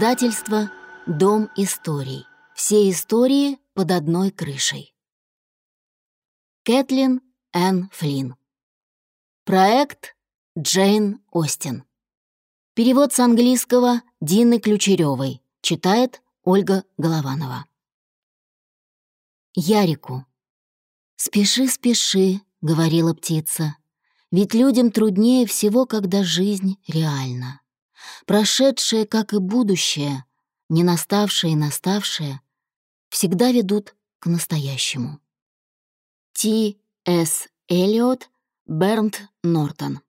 Издательство «Дом историй». Все истории под одной крышей. Кэтлин Н. Флинн. Проект Джейн Остин. Перевод с английского Дины Ключеревой. Читает Ольга Голованова. Ярику. «Спеши, спеши», — говорила птица, «ведь людям труднее всего, когда жизнь реальна. Прошедшее, как и будущее, не наставшее и наставшее, всегда ведут к настоящему». Т. С. Эллиот, Бернт Нортон.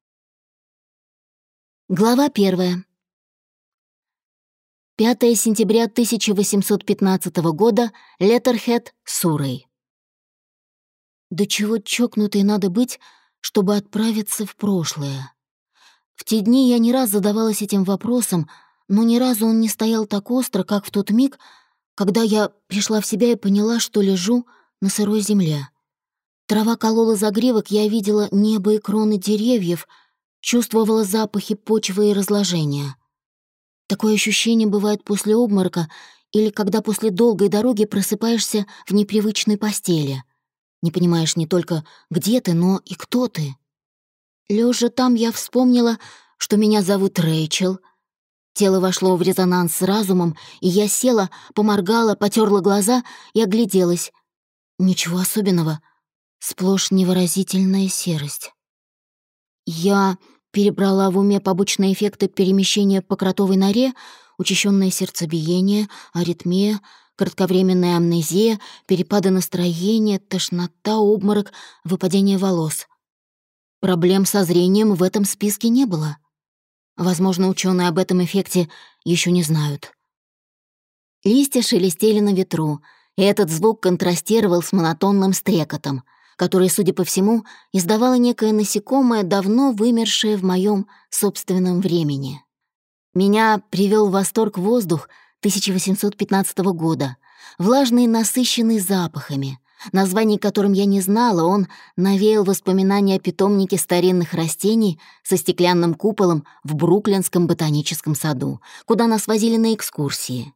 Глава первая. 5 сентября 1815 года, Леттерхед, Суррей. До чего чокнутой надо быть, чтобы отправиться в прошлое? В те дни я не раз задавалась этим вопросом, но ни разу он не стоял так остро, как в тот миг, когда я пришла в себя и поняла, что лежу на сырой земле. Трава колола загривок, я видела небо и кроны деревьев, чувствовала запахи почвы и разложения. Такое ощущение бывает после обморока или когда после долгой дороги просыпаешься в непривычной постели — не понимаешь не только, где ты, но и кто ты. Лежа там, я вспомнила, что меня зовут Рэйчел. Тело вошло в резонанс с разумом, и я села, поморгала, потерла глаза и огляделась. Ничего особенного, сплошь невыразительная серость. Я перебрала в уме побочные эффекты перемещения по кротовой норе, учащенное сердцебиение, аритмия — кратковременная амнезия, перепады настроения, тошнота, обморок, выпадение волос. Проблем со зрением в этом списке не было. Возможно, ученые об этом эффекте еще не знают. Листья шелестели на ветру, и этот звук контрастировал с монотонным стрекотом, который, судя по всему, издавало некое насекомое, давно вымершее в моем собственном времени. Меня привел в восторг воздух, 1815 года, влажный и насыщенный запахами, названий которым я не знала, он навеял воспоминания о питомнике старинных растений со стеклянным куполом в Бруклинском ботаническом саду, куда нас возили на экскурсии.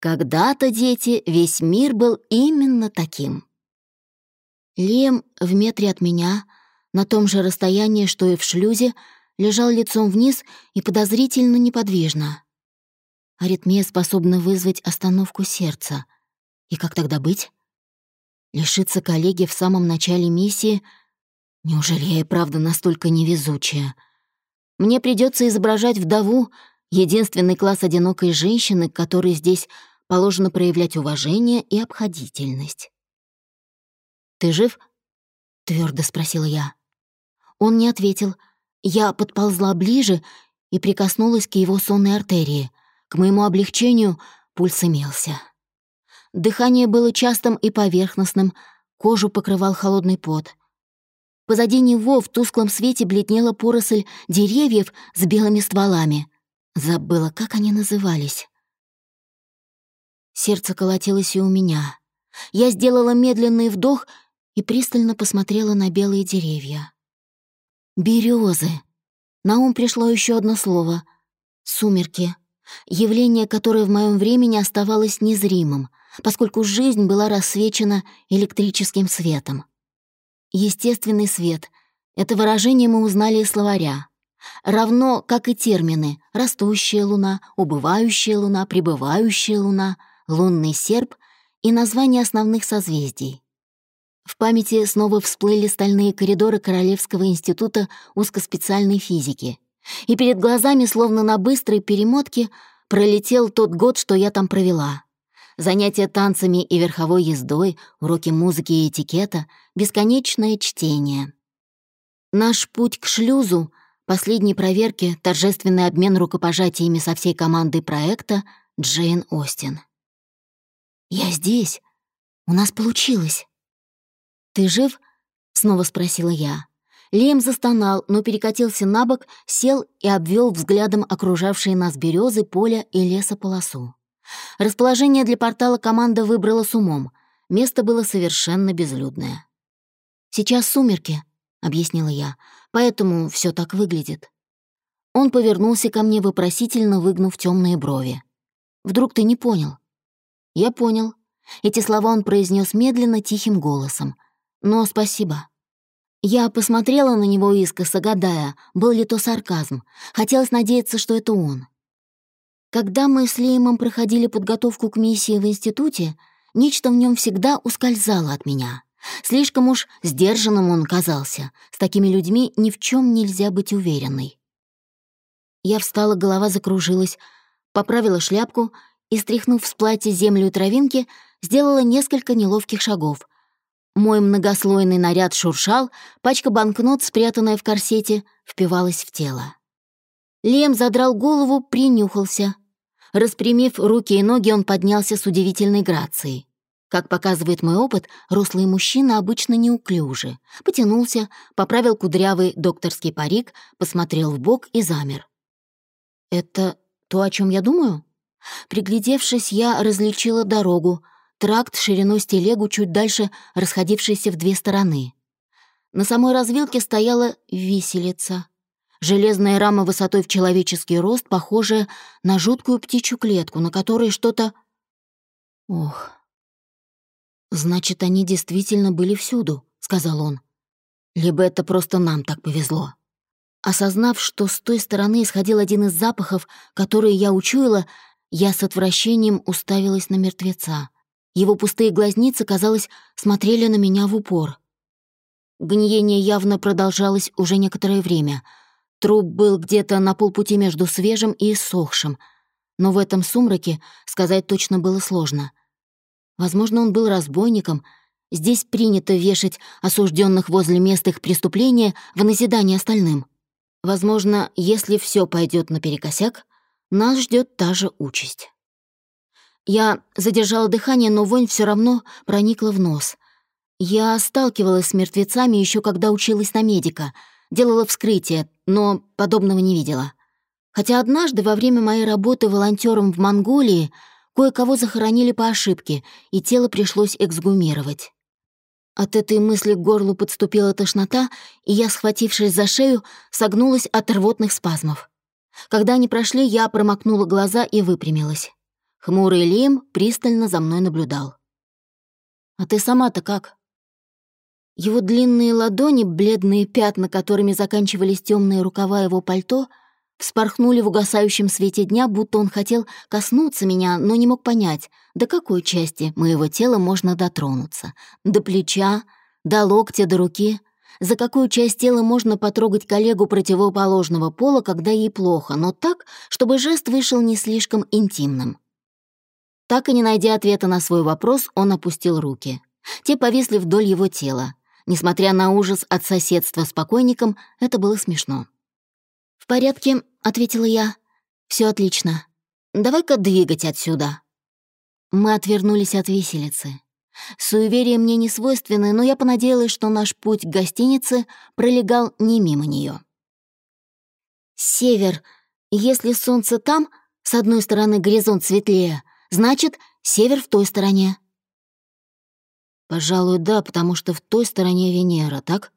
Когда-то, дети, весь мир был именно таким. Лем в метре от меня, на том же расстоянии, что и в шлюзе, лежал лицом вниз и подозрительно неподвижно. Аритмия способна вызвать остановку сердца. И как тогда быть? Лишиться коллеги в самом начале миссии? Неужели я и правда настолько невезучая? Мне придется изображать вдову, единственный класс одинокой женщины, которой здесь положено проявлять уважение и обходительность. «Ты жив?» — твердо спросила я. Он не ответил. Я подползла ближе и прикоснулась к его сонной артерии. К моему облегчению пульс имелся. Дыхание было частым и поверхностным, кожу покрывал холодный пот. Позади него в тусклом свете бледнела поросль деревьев с белыми стволами. Забыла, как они назывались. Сердце колотилось и у меня. Я сделала медленный вдох и пристально посмотрела на белые деревья. Березы. На ум пришло еще одно слово — сумерки явление, которое в моем времени оставалось незримым, поскольку жизнь была рассвечена электрическим светом. Естественный свет — это выражение мы узнали из словаря. Равно, как и термины «растущая луна», «убывающая луна», «прибывающая луна», «лунный серп» и названия основных созвездий. В памяти снова всплыли стальные коридоры Королевского института узкоспециальной физики — и перед глазами, словно на быстрой перемотке, пролетел тот год, что я там провела. Занятия танцами и верховой ездой, уроки музыки и этикета, бесконечное чтение. Наш путь к шлюзу, последней проверке, торжественный обмен рукопожатиями со всей командой проекта Джейн Остин. «Я здесь. У нас получилось». «Ты жив?» — снова спросила я. Лем застонал, но перекатился на бок, сел и обвел взглядом окружавшие нас березы, поля и лесополосу. Расположение для портала команда выбрала с умом. Место было совершенно безлюдное. «Сейчас сумерки», — объяснила я, — «поэтому все так выглядит». Он повернулся ко мне, вопросительно выгнув темные брови. Вдруг ты не понял?» «Я понял». Эти слова он произнес медленно, тихим голосом. «Но спасибо». Я посмотрела на него искоса, гадая, был ли то сарказм. Хотелось надеяться, что это он. Когда мы с Леймом проходили подготовку к миссии в институте, нечто в нем всегда ускользало от меня. Слишком уж сдержанным он казался. С такими людьми ни в чем нельзя быть уверенной. Я встала, голова закружилась, поправила шляпку и, стряхнув с платья землю и травинки, сделала несколько неловких шагов, мой многослойный наряд шуршал, пачка банкнот, спрятанная в корсете, впивалась в тело. Лем задрал голову, принюхался. Распрямив руки и ноги, он поднялся с удивительной грацией. Как показывает мой опыт, рослые мужчины обычно неуклюжи. Потянулся, поправил кудрявый докторский парик, посмотрел в бок и замер. «Это то, о чем я думаю?» Приглядевшись, я различила дорогу, тракт шириной с телегу чуть дальше расходившийся в две стороны. На самой развилке стояла виселица. Железная рама высотой в человеческий рост, похожая на жуткую птичью клетку, на которой что-то... Ох... «Значит, они действительно были всюду», — сказал он. «Либо это просто нам так повезло». Осознав, что с той стороны исходил один из запахов, которые я учуяла, я с отвращением уставилась на мертвеца. Его пустые глазницы, казалось, смотрели на меня в упор. Гниение явно продолжалось уже некоторое время. Труп был где-то на полпути между свежим и иссохшим, но в этом сумраке сказать точно было сложно. Возможно, он был разбойником. Здесь принято вешать осужденных возле мест их преступления в назидание остальным. Возможно, если все пойдет наперекосяк, нас ждет та же участь. Я задержала дыхание, но вонь все равно проникла в нос. Я сталкивалась с мертвецами еще когда училась на медика, делала вскрытие, но подобного не видела. Хотя однажды во время моей работы волонтером в Монголии кое-кого захоронили по ошибке, и тело пришлось эксгумировать. От этой мысли к горлу подступила тошнота, и я, схватившись за шею, согнулась от рвотных спазмов. Когда они прошли, я промокнула глаза и выпрямилась. Хмурый Лим пристально за мной наблюдал. «А ты сама-то как?» Его длинные ладони, бледные пятна, которыми заканчивались темные рукава его пальто, вспорхнули в угасающем свете дня, будто он хотел коснуться меня, но не мог понять, до какой части моего тела можно дотронуться. До плеча, до локтя, до руки. За какую часть тела можно потрогать коллегу противоположного пола, когда ей плохо, но так, чтобы жест вышел не слишком интимным. Так и не найдя ответа на свой вопрос, он опустил руки. Те повисли вдоль его тела. Несмотря на ужас от соседства с покойником, это было смешно. «В порядке», — ответила я. Все отлично. Давай-ка двигать отсюда». Мы отвернулись от виселицы. Суеверие мне не свойственны, но я понадеялась, что наш путь к гостинице пролегал не мимо нее. «Север. Если солнце там, с одной стороны горизонт светлее, Значит, север в той стороне. Пожалуй, да, потому что в той стороне Венера, так?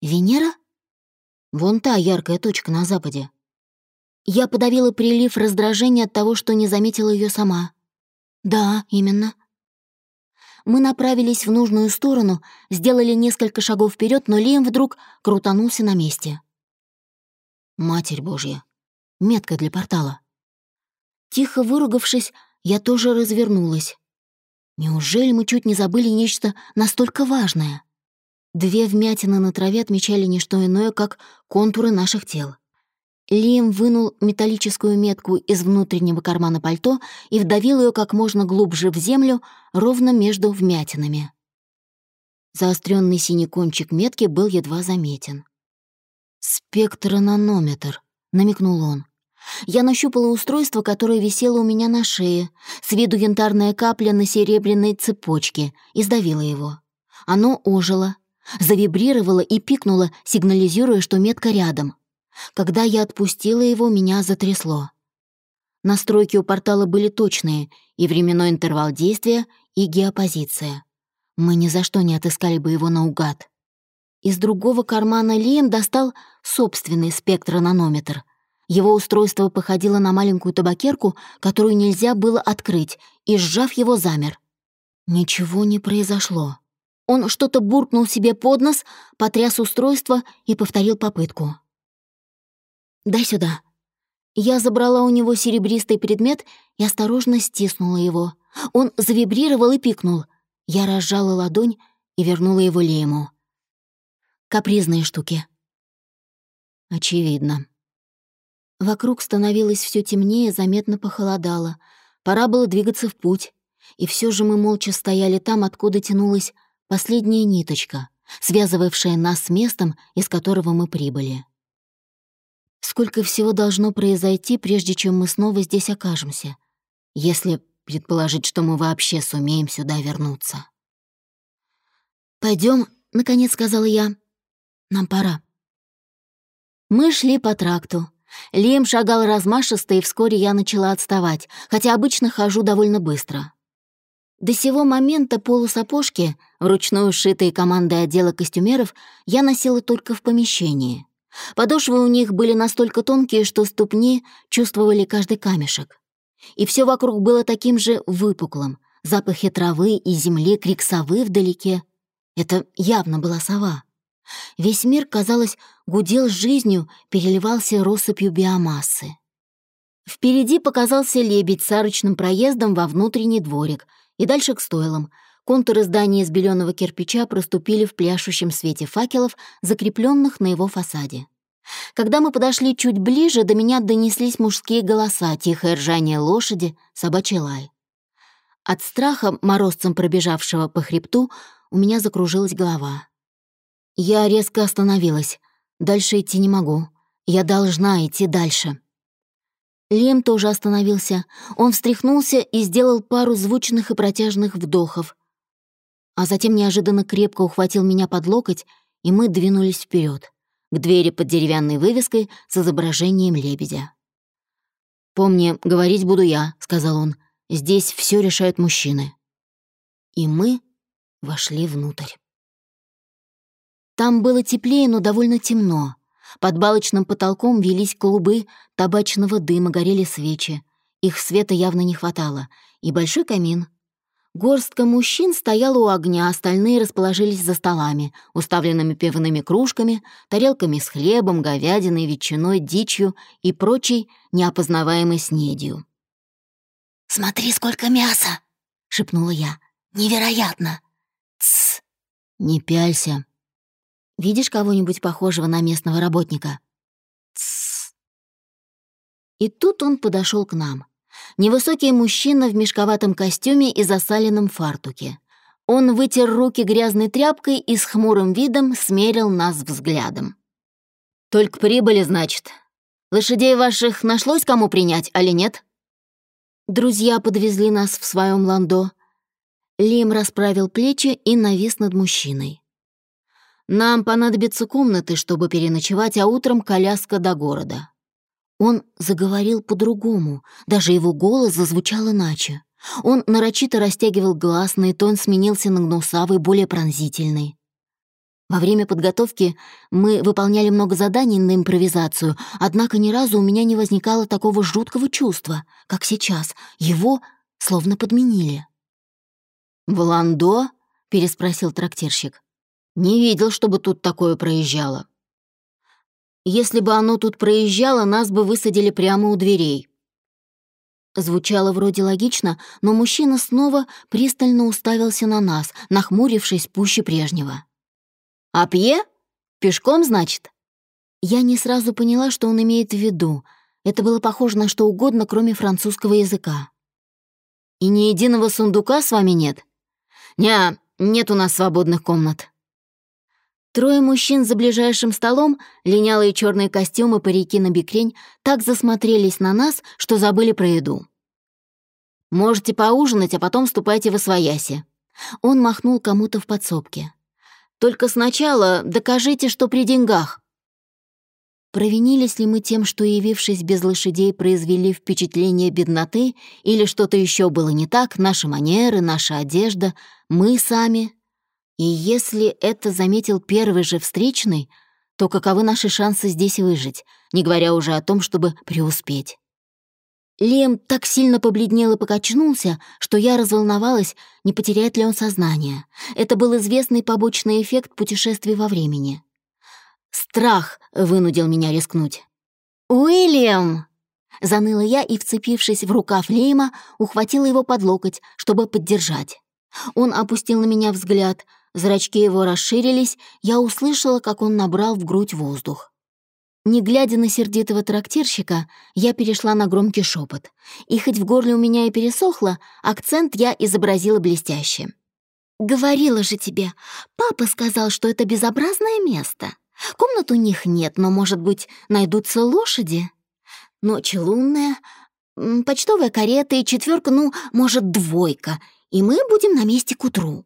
Венера? Вон та яркая точка на западе. Я подавила прилив раздражения от того, что не заметила ее сама. Да, именно. Мы направились в нужную сторону, сделали несколько шагов вперед, но Лиам вдруг крутанулся на месте. Матерь Божья. Метка для портала. Тихо выругавшись, я тоже развернулась. Неужели мы чуть не забыли нечто настолько важное? Две вмятины на траве отмечали не что иное, как контуры наших тел. Лием вынул металлическую метку из внутреннего кармана пальто и вдавил ее как можно глубже в землю, ровно между вмятинами. Заостренный синий кончик метки был едва заметен. «Спектронометр», — намекнул он. Я нащупала устройство, которое висело у меня на шее, с виду янтарная капля на серебряной цепочке, и сдавила его. Оно ожило, завибрировало и пикнуло, сигнализируя, что метка рядом. Когда я отпустила его, меня затрясло. Настройки у портала были точные, и временной интервал действия, и геопозиция. Мы ни за что не отыскали бы его наугад. Из другого кармана Лием достал собственный спектронометр — Его устройство походило на маленькую табакерку, которую нельзя было открыть, и, сжав его, замер. Ничего не произошло. Он что-то буркнул себе под нос, потряс устройство и повторил попытку. «Дай сюда». Я забрала у него серебристый предмет и осторожно стиснула его. Он завибрировал и пикнул. Я разжала ладонь и вернула его Лему. Капризные штуки. Очевидно. Вокруг становилось все темнее, заметно похолодало. Пора было двигаться в путь. И все же мы молча стояли там, откуда тянулась последняя ниточка, связывавшая нас с местом, из которого мы прибыли. Сколько всего должно произойти, прежде чем мы снова здесь окажемся, если предположить, что мы вообще сумеем сюда вернуться. Пойдем, наконец сказала я. «Нам пора». Мы шли по тракту. Лим шагал размашисто, и вскоре я начала отставать, хотя обычно хожу довольно быстро. До сего момента полусапожки, вручную сшитые командой отдела костюмеров, я носила только в помещении. Подошвы у них были настолько тонкие, что ступни чувствовали каждый камешек. И все вокруг было таким же выпуклым. Запахи травы и земли, крик совы вдалеке. Это явно была сова. Весь мир, казалось, гудел жизнью, переливался россыпью биомассы. Впереди показался лебедь с арочным проездом во внутренний дворик — и дальше к стойлам. Контуры здания из беленого кирпича проступили в пляшущем свете факелов, закрепленных на его фасаде. Когда мы подошли чуть ближе, до меня донеслись мужские голоса, тихое ржание лошади, собачий лай. От страха, морозцем пробежавшего по хребту, у меня закружилась голова. Я резко остановилась. Дальше идти не могу. Я должна идти дальше. Лем тоже остановился. Он встряхнулся и сделал пару звучных и протяжных вдохов. А затем неожиданно крепко ухватил меня под локоть, и мы двинулись вперед к двери под деревянной вывеской с изображением лебедя. «Помни, говорить буду я», — сказал он. «Здесь все решают мужчины». И мы вошли внутрь. Там было теплее, но довольно темно. Под балочным потолком велись клубы табачного дыма, горели свечи. Их света явно не хватало. И большой камин. Горстка мужчин стояла у огня, остальные расположились за столами, уставленными пивными кружками, тарелками с хлебом, говядиной, ветчиной, дичью и прочей неопознаваемой снедью. «Смотри, сколько мяса!» — шепнула я. «Невероятно!» «Тссс! Не пялься!» Видишь кого-нибудь похожего на местного работника?» «Тссс». И тут он подошел к нам. Невысокий мужчина в мешковатом костюме и засаленном фартуке. Он вытер руки грязной тряпкой и с хмурым видом смерил нас взглядом. «Только прибыли, значит. Лошадей ваших нашлось кому принять, али нет?» Друзья подвезли нас в своем ландо. Лим расправил плечи и навис над мужчиной. Нам понадобятся комнаты, чтобы переночевать, а утром коляска до города». Он заговорил по-другому, даже его голос зазвучал иначе. Он нарочито растягивал гласный, тон сменился на гнусавый, более пронзительный. Во время подготовки мы выполняли много заданий на импровизацию, однако ни разу у меня не возникало такого жуткого чувства, как сейчас. Его словно подменили. «В Ландо?» — переспросил трактирщик. Не видел, чтобы тут такое проезжало. Если бы оно тут проезжало, нас бы высадили прямо у дверей. Звучало вроде логично, но мужчина снова пристально уставился на нас, нахмурившись пуще прежнего. «А пье? Пешком, значит?» Я не сразу поняла, что он имеет в виду. Это было похоже на что угодно, кроме французского языка. «И ни единого сундука с вами нет?» «Не, нет у нас свободных комнат», Трое мужчин за ближайшим столом, линялые черные костюмы, парики на бикрень, так засмотрелись на нас, что забыли про еду. «Можете поужинать, а потом ступайте в освояси». Он махнул кому-то в подсобке. «Только сначала докажите, что при деньгах». Провинились ли мы тем, что, явившись без лошадей, произвели впечатление бедноты, или что-то еще было не так, наши манеры, наша одежда, мы сами, и если это заметил первый же встречный, то каковы наши шансы здесь выжить, не говоря уже о том, чтобы преуспеть? Лем так сильно побледнел и покачнулся, что я разволновалась, не потеряет ли он сознание. Это был известный побочный эффект путешествий во времени. Страх вынудил меня рискнуть. «Уильям!» Заныла я и, вцепившись в рукав Лейма, ухватила его под локоть, чтобы поддержать. Он опустил на меня взгляд, зрачки его расширились, я услышала, как он набрал в грудь воздух. Не глядя на сердитого трактирщика, я перешла на громкий шепот. И хоть в горле у меня и пересохло, акцент я изобразила блестяще. «Говорила же тебе, папа сказал, что это безобразное место. Комнат у них нет, но, может быть, найдутся лошади? Ночь лунная, почтовая карета и четверка, ну, может, двойка, и мы будем на месте к утру».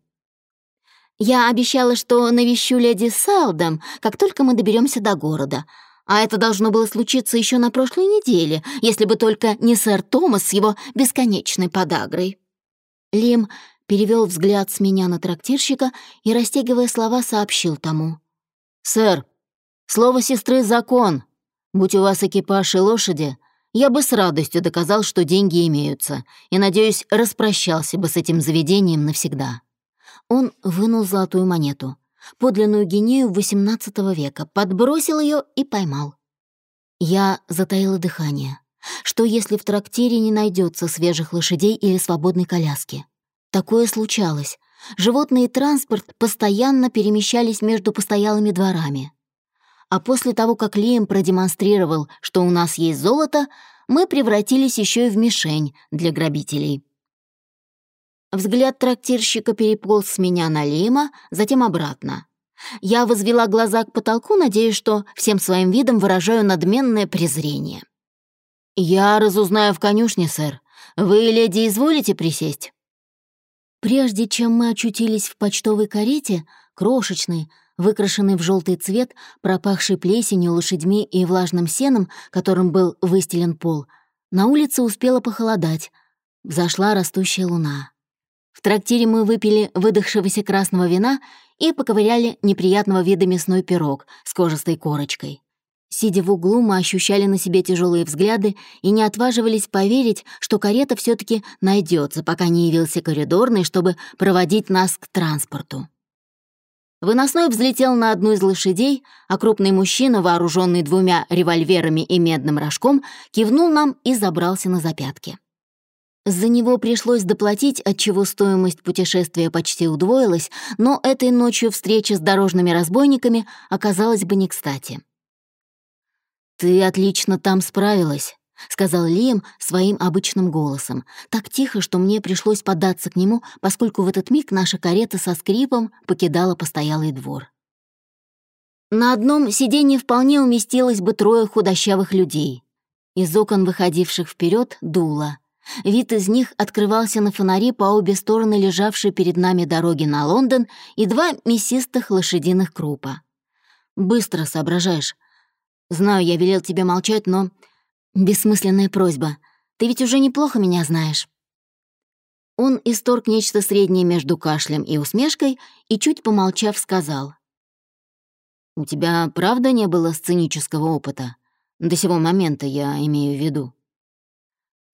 Я обещала, что навещу леди Салдом, как только мы доберемся до города — а это должно было случиться еще на прошлой неделе, если бы только не сэр Томас с его бесконечной подагрой. Лим перевел взгляд с меня на трактирщика и, растягивая слова, сообщил тому. «Сэр, слово сестры — закон. Будь у вас экипаж и лошади, я бы с радостью доказал, что деньги имеются, и, надеюсь, распрощался бы с этим заведением навсегда». Он вынул золотую монету подлинную гинею XVIII века, подбросил ее и поймал. Я затаила дыхание. Что если в трактире не найдется свежих лошадей или свободной коляски? Такое случалось. Животные и транспорт постоянно перемещались между постоялыми дворами. А после того, как Лием продемонстрировал, что у нас есть золото, мы превратились еще и в мишень для грабителей. Взгляд трактирщика переполз с меня на Лима, затем обратно. Я возвела глаза к потолку, надеясь, что всем своим видом выражаю надменное презрение. «Я разузнаю в конюшне, сэр. Вы, леди, изволите присесть?» Прежде чем мы очутились в почтовой карете, крошечной, выкрашенной в желтый цвет, пропахшей плесенью, лошадьми и влажным сеном, которым был выстелен пол, на улице успело похолодать. Взошла растущая луна. В трактире мы выпили выдохшегося красного вина и поковыряли неприятного вида мясной пирог с кожистой корочкой. Сидя в углу, мы ощущали на себе тяжелые взгляды и не отваживались поверить, что карета все таки найдется, пока не явился коридорный, чтобы проводить нас к транспорту. Выносной взлетел на одну из лошадей, а крупный мужчина, вооруженный двумя револьверами и медным рожком, кивнул нам и забрался на запятки. За него пришлось доплатить, отчего стоимость путешествия почти удвоилась, но этой ночью встреча с дорожными разбойниками оказалась бы не кстати. «Ты отлично там справилась», — сказал Лиам своим обычным голосом, так тихо, что мне пришлось податься к нему, поскольку в этот миг наша карета со скрипом покидала постоялый двор. На одном сиденье вполне уместилось бы трое худощавых людей. Из окон, выходивших вперед, дуло — Вид из них открывался на фонари по обе стороны лежавшей перед нами дороги на Лондон и два мясистых лошадиных крупа. «Быстро соображаешь. Знаю, я велел тебе молчать, но... Бессмысленная просьба. Ты ведь уже неплохо меня знаешь». Он исторг нечто среднее между кашлем и усмешкой и, чуть помолчав, сказал. «У тебя правда не было сценического опыта? До сего момента я имею в виду».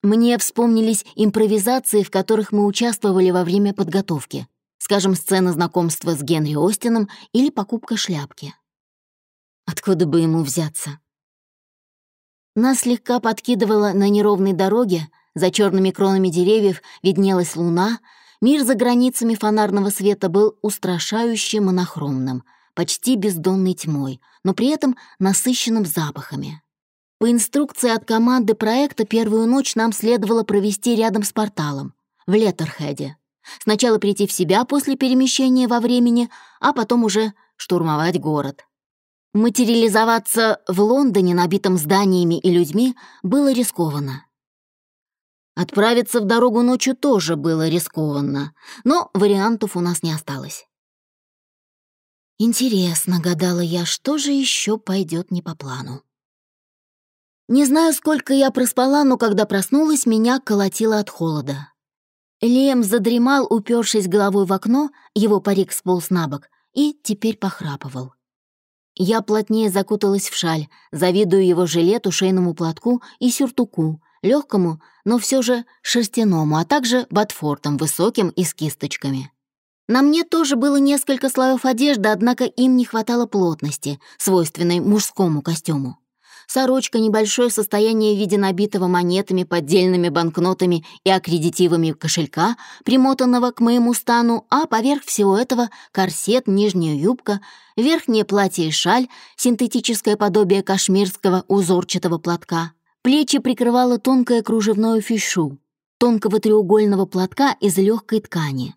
Мне вспомнились импровизации, в которых мы участвовали во время подготовки. Скажем, сцена знакомства с Генри Остином или покупка шляпки. Откуда бы ему взяться? Нас слегка подкидывало на неровной дороге, за черными кронами деревьев виднелась луна, мир за границами фонарного света был устрашающе монохромным, почти бездонной тьмой, но при этом насыщенным запахами. По инструкции от команды проекта первую ночь нам следовало провести рядом с порталом, в Леттерхеде. Сначала прийти в себя после перемещения во времени, а потом уже штурмовать город. Материализоваться в Лондоне, набитом зданиями и людьми, было рискованно. Отправиться в дорогу ночью тоже было рискованно, но вариантов у нас не осталось. Интересно, гадала я, что же еще пойдет не по плану. Не знаю, сколько я проспала, но когда проснулась, меня колотило от холода. Лем задремал, упершись головой в окно, его парик сполз на бок, и теперь похрапывал. Я плотнее закуталась в шаль, завидую его жилету, шейному платку и сюртуку, легкому, но все же шерстяному, а также ботфортом, высоким и с кисточками. На мне тоже было несколько слоев одежды, однако им не хватало плотности, свойственной мужскому костюму. Сорочка, небольшое состояние в виде набитого монетами, поддельными банкнотами и аккредитивами кошелька, примотанного к моему стану, а поверх всего этого корсет, нижняя юбка, верхнее платье и шаль, синтетическое подобие кашмирского узорчатого платка. Плечи прикрывало тонкое кружевное фишу, тонкого треугольного платка из легкой ткани.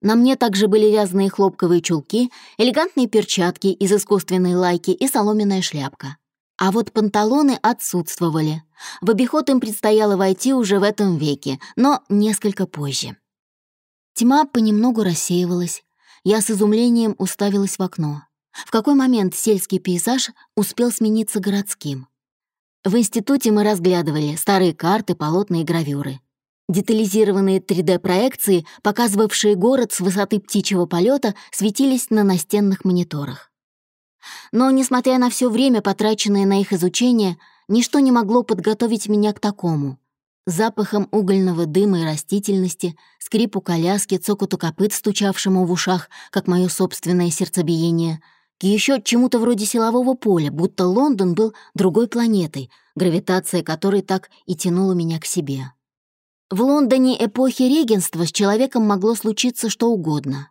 На мне также были вязаные хлопковые чулки, элегантные перчатки из искусственной лайки и соломенная шляпка. А вот панталоны отсутствовали. В обиход им предстояло войти уже в этом веке, но несколько позже. Тьма понемногу рассеивалась. Я с изумлением уставилась в окно. В какой момент сельский пейзаж успел смениться городским? В институте мы разглядывали старые карты, полотна и гравюры. Детализированные 3D-проекции, показывавшие город с высоты птичьего полета, светились на настенных мониторах. Но, несмотря на все время, потраченное на их изучение, ничто не могло подготовить меня к такому. Запахом угольного дыма и растительности, скрипу коляски, цокоту копыт, стучавшему в ушах, как мое собственное сердцебиение — к еще чему-то вроде силового поля, будто Лондон был другой планетой, гравитация которой так и тянула меня к себе. В Лондоне эпохи регенства с человеком могло случиться что угодно.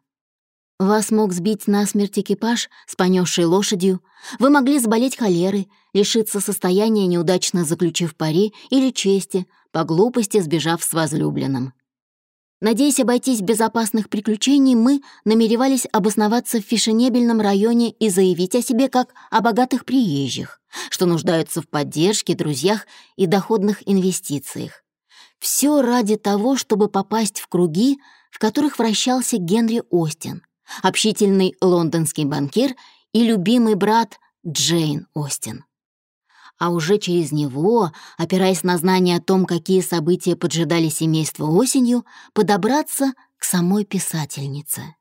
Вас мог сбить насмерть экипаж с понесшей лошадью, вы могли заболеть холерой, лишиться состояния, неудачно заключив пари, или чести, по глупости сбежав с возлюбленным. Надеясь обойтись без опасных приключений, мы намеревались обосноваться в фешенебельном районе и заявить о себе как о богатых приезжих, что нуждаются в поддержке, друзьях и доходных инвестициях. Все ради того, чтобы попасть в круги, в которых вращался Генри Остин, общительный лондонский банкир и любимый брат Джейн Остин а уже через него, опираясь на знание о том, какие события поджидали семейство осенью, подобраться к самой писательнице.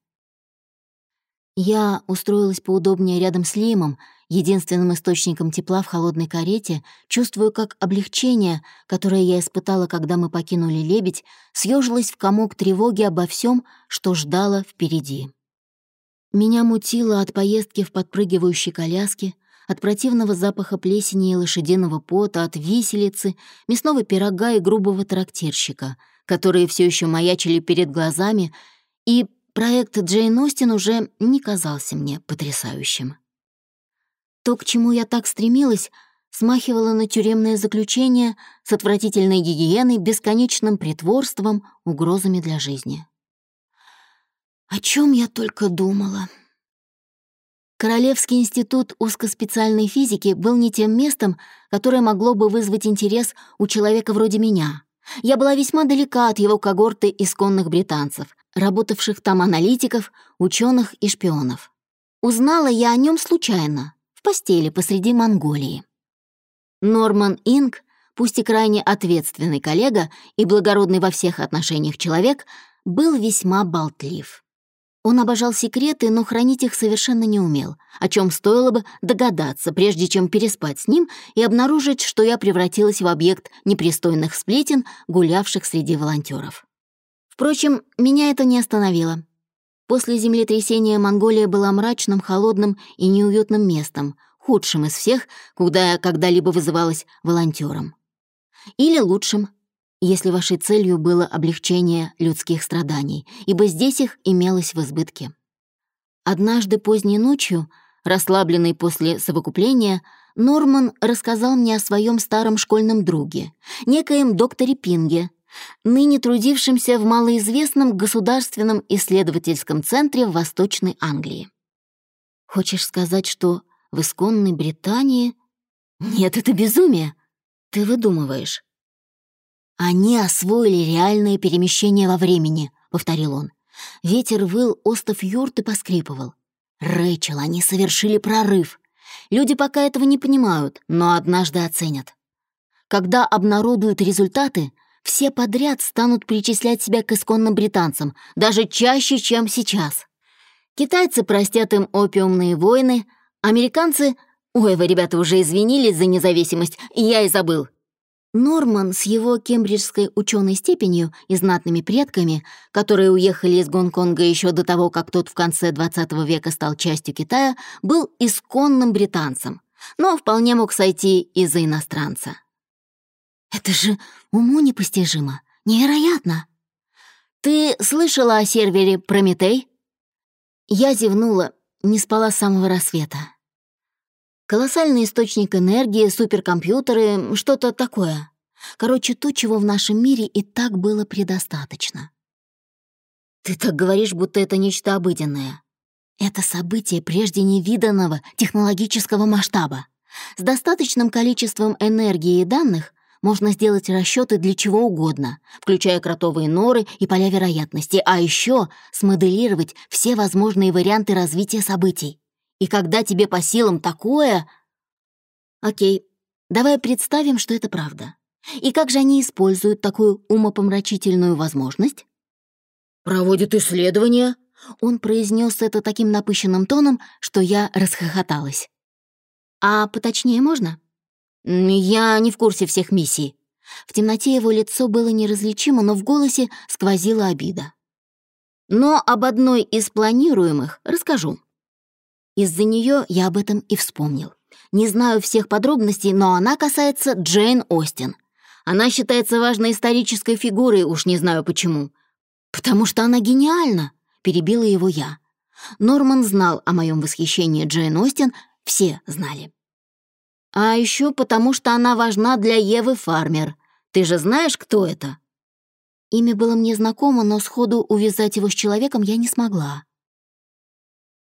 Я устроилась поудобнее рядом с Лимом, единственным источником тепла в холодной карете, чувствую, как облегчение, которое я испытала, когда мы покинули лебедь, съежилось в комок тревоги обо всем, что ждало впереди. Меня мутило от поездки в подпрыгивающей коляске, от противного запаха плесени и лошадиного пота, от виселицы, мясного пирога и грубого трактирщика, которые все еще маячили перед глазами, и проект Джейн Остин уже не казался мне потрясающим. То, к чему я так стремилась, смахивало на тюремное заключение с отвратительной гигиеной, бесконечным притворством, угрозами для жизни. О чем я только думала. Королевский институт узкоспециальной физики был не тем местом, которое могло бы вызвать интерес у человека вроде меня. Я была весьма далека от его когорты исконных британцев, работавших там аналитиков, ученых и шпионов. Узнала я о нем случайно, в постели посреди Монголии. Норман Инг, пусть и крайне ответственный коллега и благородный во всех отношениях человек, был весьма болтлив. Он обожал секреты, но хранить их совершенно не умел, о чем стоило бы догадаться, прежде чем переспать с ним и обнаружить, что я превратилась в объект непристойных сплетен, гулявших среди волонтеров. Впрочем, меня это не остановило. После землетрясения Монголия была мрачным, холодным и неуютным местом, худшим из всех, куда я когда-либо вызывалась волонтером. Или лучшим, если вашей целью было облегчение людских страданий, ибо здесь их имелось в избытке. Однажды поздней ночью, расслабленный после совокупления, Норман рассказал мне о своем старом школьном друге, некоем докторе Пинге, ныне трудившемся в малоизвестном государственном исследовательском центре в Восточной Англии. Хочешь сказать, что в исконной Британии... Нет, это безумие. Ты выдумываешь. «Они освоили реальное перемещение во времени», — повторил он. Ветер выл, остов юрты поскрипывал. «Рэйчел, они совершили прорыв. Люди пока этого не понимают, но однажды оценят. Когда обнародуют результаты, все подряд станут причислять себя к исконным британцам, даже чаще, чем сейчас. Китайцы простят им опиумные войны, Американцы... Ой, вы, ребята, уже извинились за независимость, я и забыл. Норман с его кембриджской ученой степенью и знатными предками, которые уехали из Гонконга еще до того, как тот в конце XX века стал частью Китая, был исконным британцем, но вполне мог сойти и за иностранца. «Это же уму непостижимо, невероятно!» «Ты слышала о сервере Прометей?» Я зевнула, не спала с самого рассвета. Колоссальный источник энергии, суперкомпьютеры, что-то такое. Короче, то, чего в нашем мире и так было предостаточно. Ты так говоришь, будто это нечто обыденное. Это событие прежде невиданного технологического масштаба. С достаточным количеством энергии и данных можно сделать расчеты для чего угодно, включая кротовые норы и поля вероятности, а еще смоделировать все возможные варианты развития событий. И когда тебе по силам такое... Окей, давай представим, что это правда. И как же они используют такую умопомрачительную возможность? Проводят исследования. Он произнес это таким напыщенным тоном, что я расхохоталась. А поточнее можно? «Я не в курсе всех миссий». В темноте его лицо было неразличимо, но в голосе сквозила обида. «Но об одной из планируемых расскажу. Из-за нее я об этом и вспомнил. Не знаю всех подробностей, но она касается Джейн Остин. Она считается важной исторической фигурой, уж не знаю почему. Потому что она гениальна, перебила его я. Норман знал о моем восхищении Джейн Остин, все знали. А еще потому, что она важна для Евы Фармер. Ты же знаешь, кто это?» Имя было мне знакомо, но сходу увязать его с человеком я не смогла.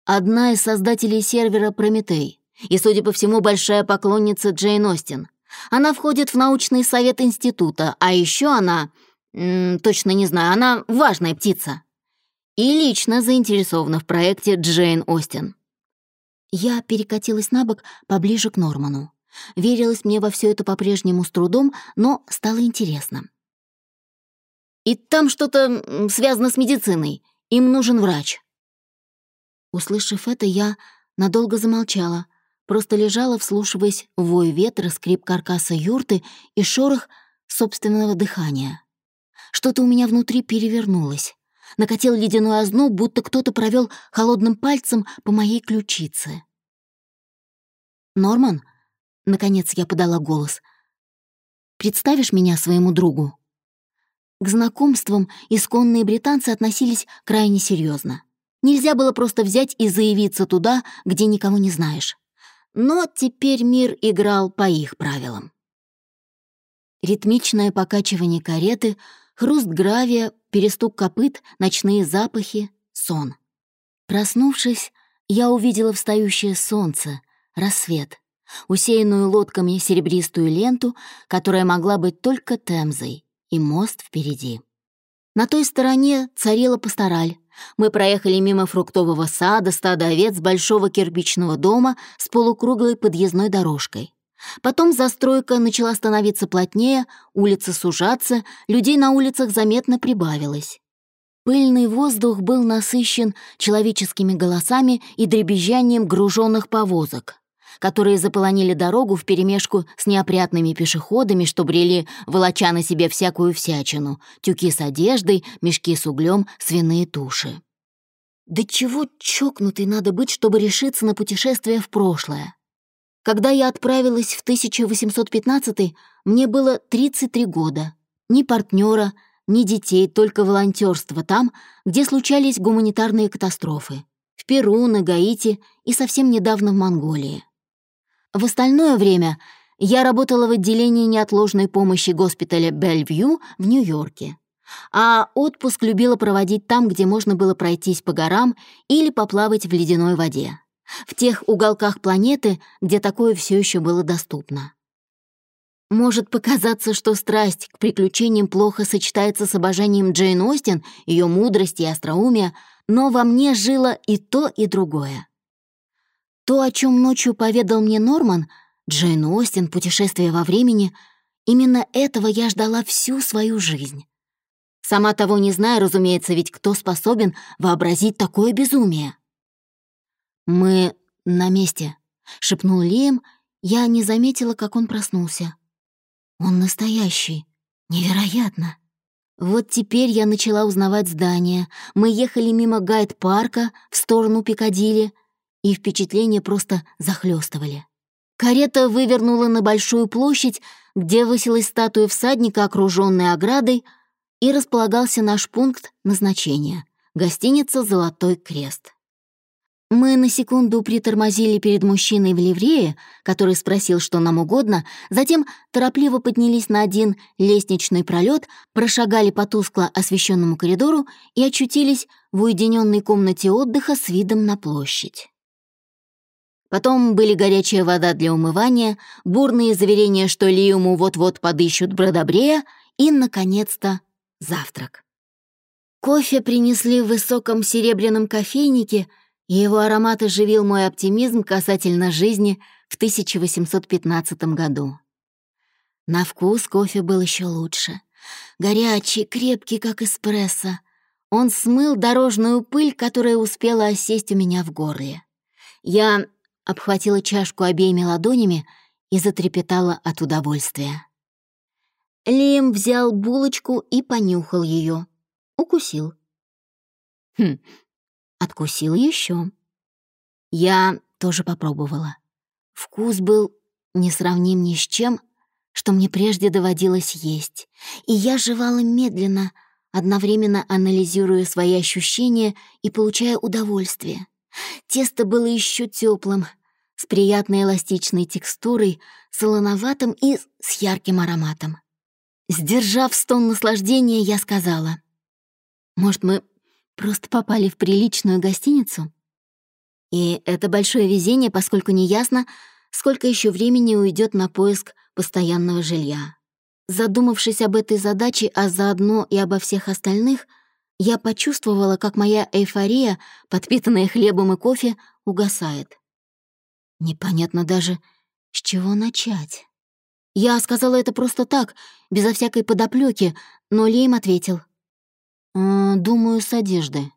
Одна из создателей сервера «Прометей» и, судя по всему, большая поклонница Джейн Остин. Она входит в научный совет института, а еще она... М -м, точно не знаю, она важная птица. И лично заинтересована в проекте Джейн Остин. Я перекатилась на бок поближе к Норману. Верилось мне во все это по-прежнему с трудом, но стало интересно. «И там что-то связано с медициной. Им нужен врач». Услышав это, я надолго замолчала, просто лежала, вслушиваясь в вой ветра, скрип каркаса юрты и шорох собственного дыхания. Что-то у меня внутри перевернулось накатил ледяной озноб, будто кто-то провел холодным пальцем по моей ключице. «Норман?» — наконец я подала голос. «Представишь меня своему другу?» К знакомствам исконные британцы относились крайне серьезно. Нельзя было просто взять и заявиться туда, где никого не знаешь. Но теперь мир играл по их правилам. Ритмичное покачивание кареты, хруст гравия, перестук копыт, ночные запахи, сон. Проснувшись, я увидела встающее солнце, рассвет, усеянную лодками серебристую ленту, которая могла быть только Темзой, и мост впереди. На той стороне царила пастораль. Мы проехали мимо фруктового сада, стада овец, большого кирпичного дома с полукруглой подъездной дорожкой. Потом застройка начала становиться плотнее, улицы сужаться, людей на улицах заметно прибавилось. Пыльный воздух был насыщен человеческими голосами и дребезжанием груженных повозок, которые заполонили дорогу вперемешку с неопрятными пешеходами, что брели, волоча на себе всякую всячину, тюки с одеждой, мешки с углем, свиные туши. Да чего чокнутый надо быть, чтобы решиться на путешествие в прошлое? Когда я отправилась в 1815 мне было 33 года. Ни партнера, ни детей, только волонтерство там, где случались гуманитарные катастрофы. В Перу, на Гаити и совсем недавно в Монголии. В остальное время я работала в отделении неотложной помощи госпиталя Бельвью в Нью-Йорке. А отпуск любила проводить там, где можно было пройтись по горам или поплавать в ледяной воде в тех уголках планеты, где такое все еще было доступно. Может показаться, что страсть к приключениям плохо сочетается с обожанием Джейн Остин, ее мудрости и остроумия, но во мне жило и то, и другое. То, о чем ночью поведал мне Норман, Джейн Остин, путешествие во времени, именно этого я ждала всю свою жизнь. Сама того не зная, разумеется, ведь кто способен вообразить такое безумие? «Мы на месте», — шепнул Лием. Я не заметила, как он проснулся. «Он настоящий. Невероятно!» Вот теперь я начала узнавать здание. Мы ехали мимо гайд-парка в сторону Пикадилли, и впечатления просто захлестывали. Карета вывернула на большую площадь, где высилась статуя всадника, окруженная оградой, и располагался наш пункт назначения — гостиница «Золотой крест». Мы на секунду притормозили перед мужчиной в ливрее, который спросил, что нам угодно, затем торопливо поднялись на один лестничный пролет, прошагали по тускло освещенному коридору и очутились в уединенной комнате отдыха с видом на площадь. Потом были горячая вода для умывания, бурные заверения, что Лиуму вот-вот подыщут бродобрея, и, наконец-то, завтрак. Кофе принесли в высоком серебряном кофейнике, и его аромат оживил мой оптимизм касательно жизни в 1815 году. На вкус кофе был еще лучше. Горячий, крепкий, как эспрессо. Он смыл дорожную пыль, которая успела осесть у меня в горле. Я обхватила чашку обеими ладонями и затрепетала от удовольствия. Лим взял булочку и понюхал ее. Укусил. Хм, откусил еще. Я тоже попробовала. Вкус был несравним ни с чем, что мне прежде доводилось есть, и я жевала медленно, одновременно анализируя свои ощущения и получая удовольствие. Тесто было еще теплым, с приятной эластичной текстурой, солоноватым и с ярким ароматом. Сдержав стон наслаждения, я сказала, «Может, мы просто попали в приличную гостиницу?» И это большое везение, поскольку неясно, сколько еще времени уйдет на поиск постоянного жилья. Задумавшись об этой задаче, а заодно и обо всех остальных — я почувствовала, как моя эйфория, подпитанная хлебом и кофе, угасает. Непонятно даже, с чего начать. Я сказала это просто так, безо всякой подоплёки, но Лейм ответил. «Э, «Думаю, с одежды.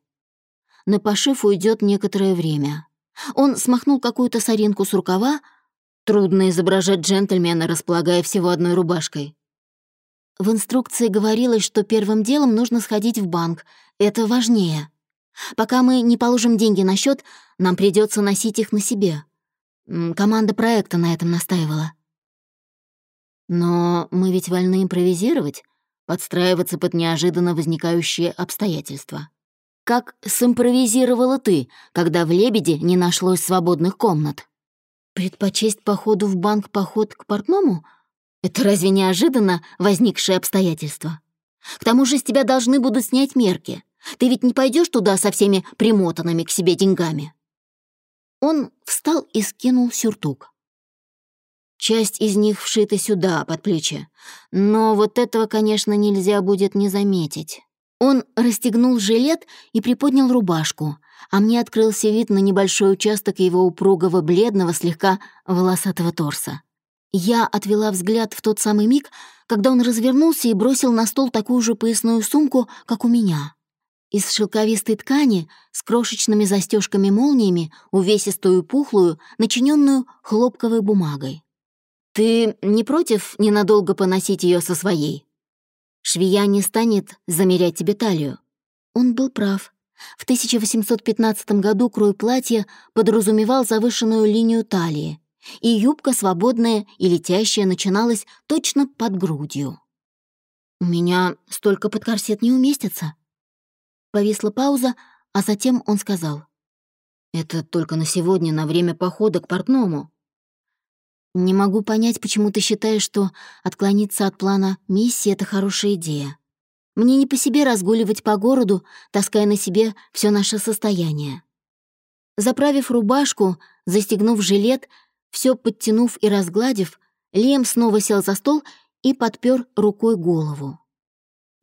На пошив уйдет некоторое время». Он смахнул какую-то соринку с рукава, трудно изображать джентльмена, располагая всего одной рубашкой. В инструкции говорилось, что первым делом нужно сходить в банк. Это важнее. Пока мы не положим деньги на счет, нам придется носить их на себе. Команда проекта на этом настаивала. Но мы ведь вольны импровизировать, подстраиваться под неожиданно возникающие обстоятельства. Как симпровизировала ты, когда в «Лебеде» не нашлось свободных комнат? Предпочесть походу в банк поход к портному — это разве неожиданно возникшее обстоятельство? К тому же с тебя должны будут снять мерки. Ты ведь не пойдешь туда со всеми примотанными к себе деньгами. Он встал и скинул сюртук. Часть из них вшита сюда, под плечи. Но вот этого, конечно, нельзя будет не заметить. Он расстегнул жилет и приподнял рубашку, а мне открылся вид на небольшой участок его упругого, бледного, слегка волосатого торса. Я отвела взгляд в тот самый миг, когда он развернулся и бросил на стол такую же поясную сумку, как у меня. Из шелковистой ткани с крошечными застежками молниями увесистую пухлую, начиненную хлопковой бумагой. «Ты не против ненадолго поносить ее со своей? Швея не станет замерять тебе талию». Он был прав. В 1815 году крой платья подразумевал завышенную линию талии, и юбка свободная и летящая начиналась точно под грудью. «У меня столько под корсет не уместится». Повисла пауза, а затем он сказал. «Это только на сегодня, на время похода к портному». «Не могу понять, почему ты считаешь, что отклониться от плана миссии — это хорошая идея. Мне не по себе разгуливать по городу, таская на себе все наше состояние». Заправив рубашку, застегнув жилет, все подтянув и разгладив, Лем снова сел за стол и подпер рукой голову.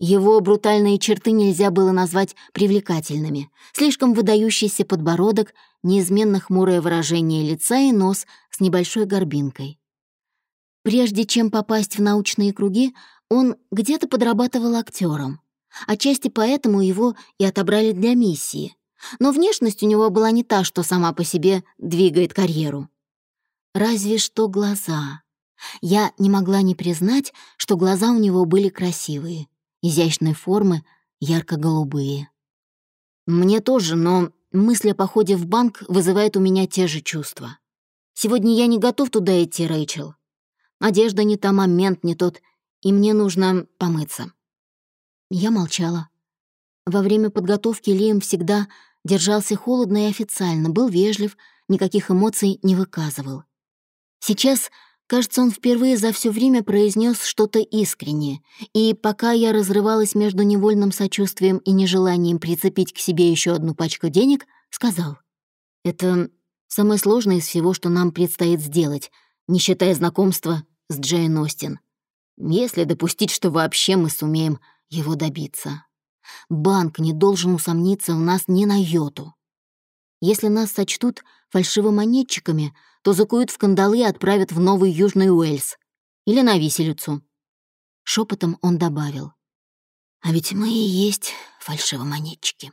Его брутальные черты нельзя было назвать привлекательными. Слишком выдающийся подбородок, неизменно хмурое выражение лица и нос с небольшой горбинкой. Прежде чем попасть в научные круги, он где-то подрабатывал актером. Отчасти поэтому его и отобрали для миссии. Но внешность у него была не та, что сама по себе двигает карьеру. Разве что глаза. Я не могла не признать, что глаза у него были красивые, изящной формы, ярко-голубые. Мне тоже, но мысль о походе в банк вызывает у меня те же чувства. Сегодня я не готов туда идти, Рэйчел. Одежда не та, момент не тот, и мне нужно помыться. Я молчала. Во время подготовки Лиам всегда держался холодно и официально, был вежлив, никаких эмоций не выказывал. Сейчас, кажется, он впервые за все время произнес что-то искреннее, и пока я разрывалась между невольным сочувствием и нежеланием прицепить к себе еще одну пачку денег, сказал, «Это самое сложное из всего, что нам предстоит сделать, не считая знакомства с Джейн Остин, если допустить, что вообще мы сумеем его добиться. Банк не должен усомниться в нас ни на йоту. Если нас сочтут фальшивомонетчиками, то закуют в кандалы и отправят в Новый Южный Уэльс или на виселицу. Шепотом он добавил. А ведь мы и есть фальшивомонетчики.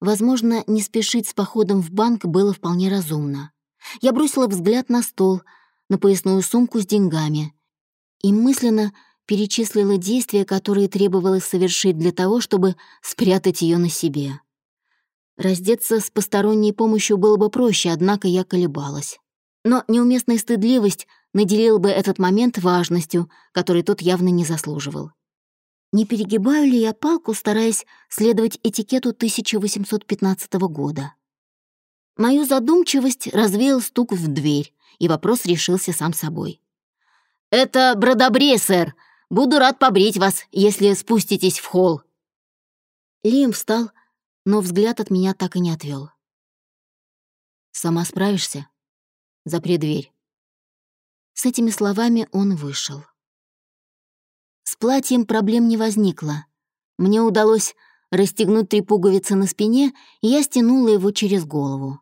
Возможно, не спешить с походом в банк было вполне разумно. Я бросила взгляд на стол, на поясную сумку с деньгами и мысленно перечислила действия, которые требовалось совершить для того, чтобы спрятать ее на себе. Раздеться с посторонней помощью было бы проще, однако я колебалась. Но неуместная стыдливость наделила бы этот момент важностью, которой тот явно не заслуживал. Не перегибаю ли я палку, стараясь следовать этикету 1815 года? Мою задумчивость развеял стук в дверь, и вопрос решился сам собой. «Это Бродобрей, сэр. Буду рад побрить вас, если спуститесь в холл». Лим встал, но взгляд от меня так и не отвел. «Сама справишься? Запри дверь». С этими словами он вышел. С платьем проблем не возникло. Мне удалось расстегнуть три пуговицы на спине, и я стянула его через голову.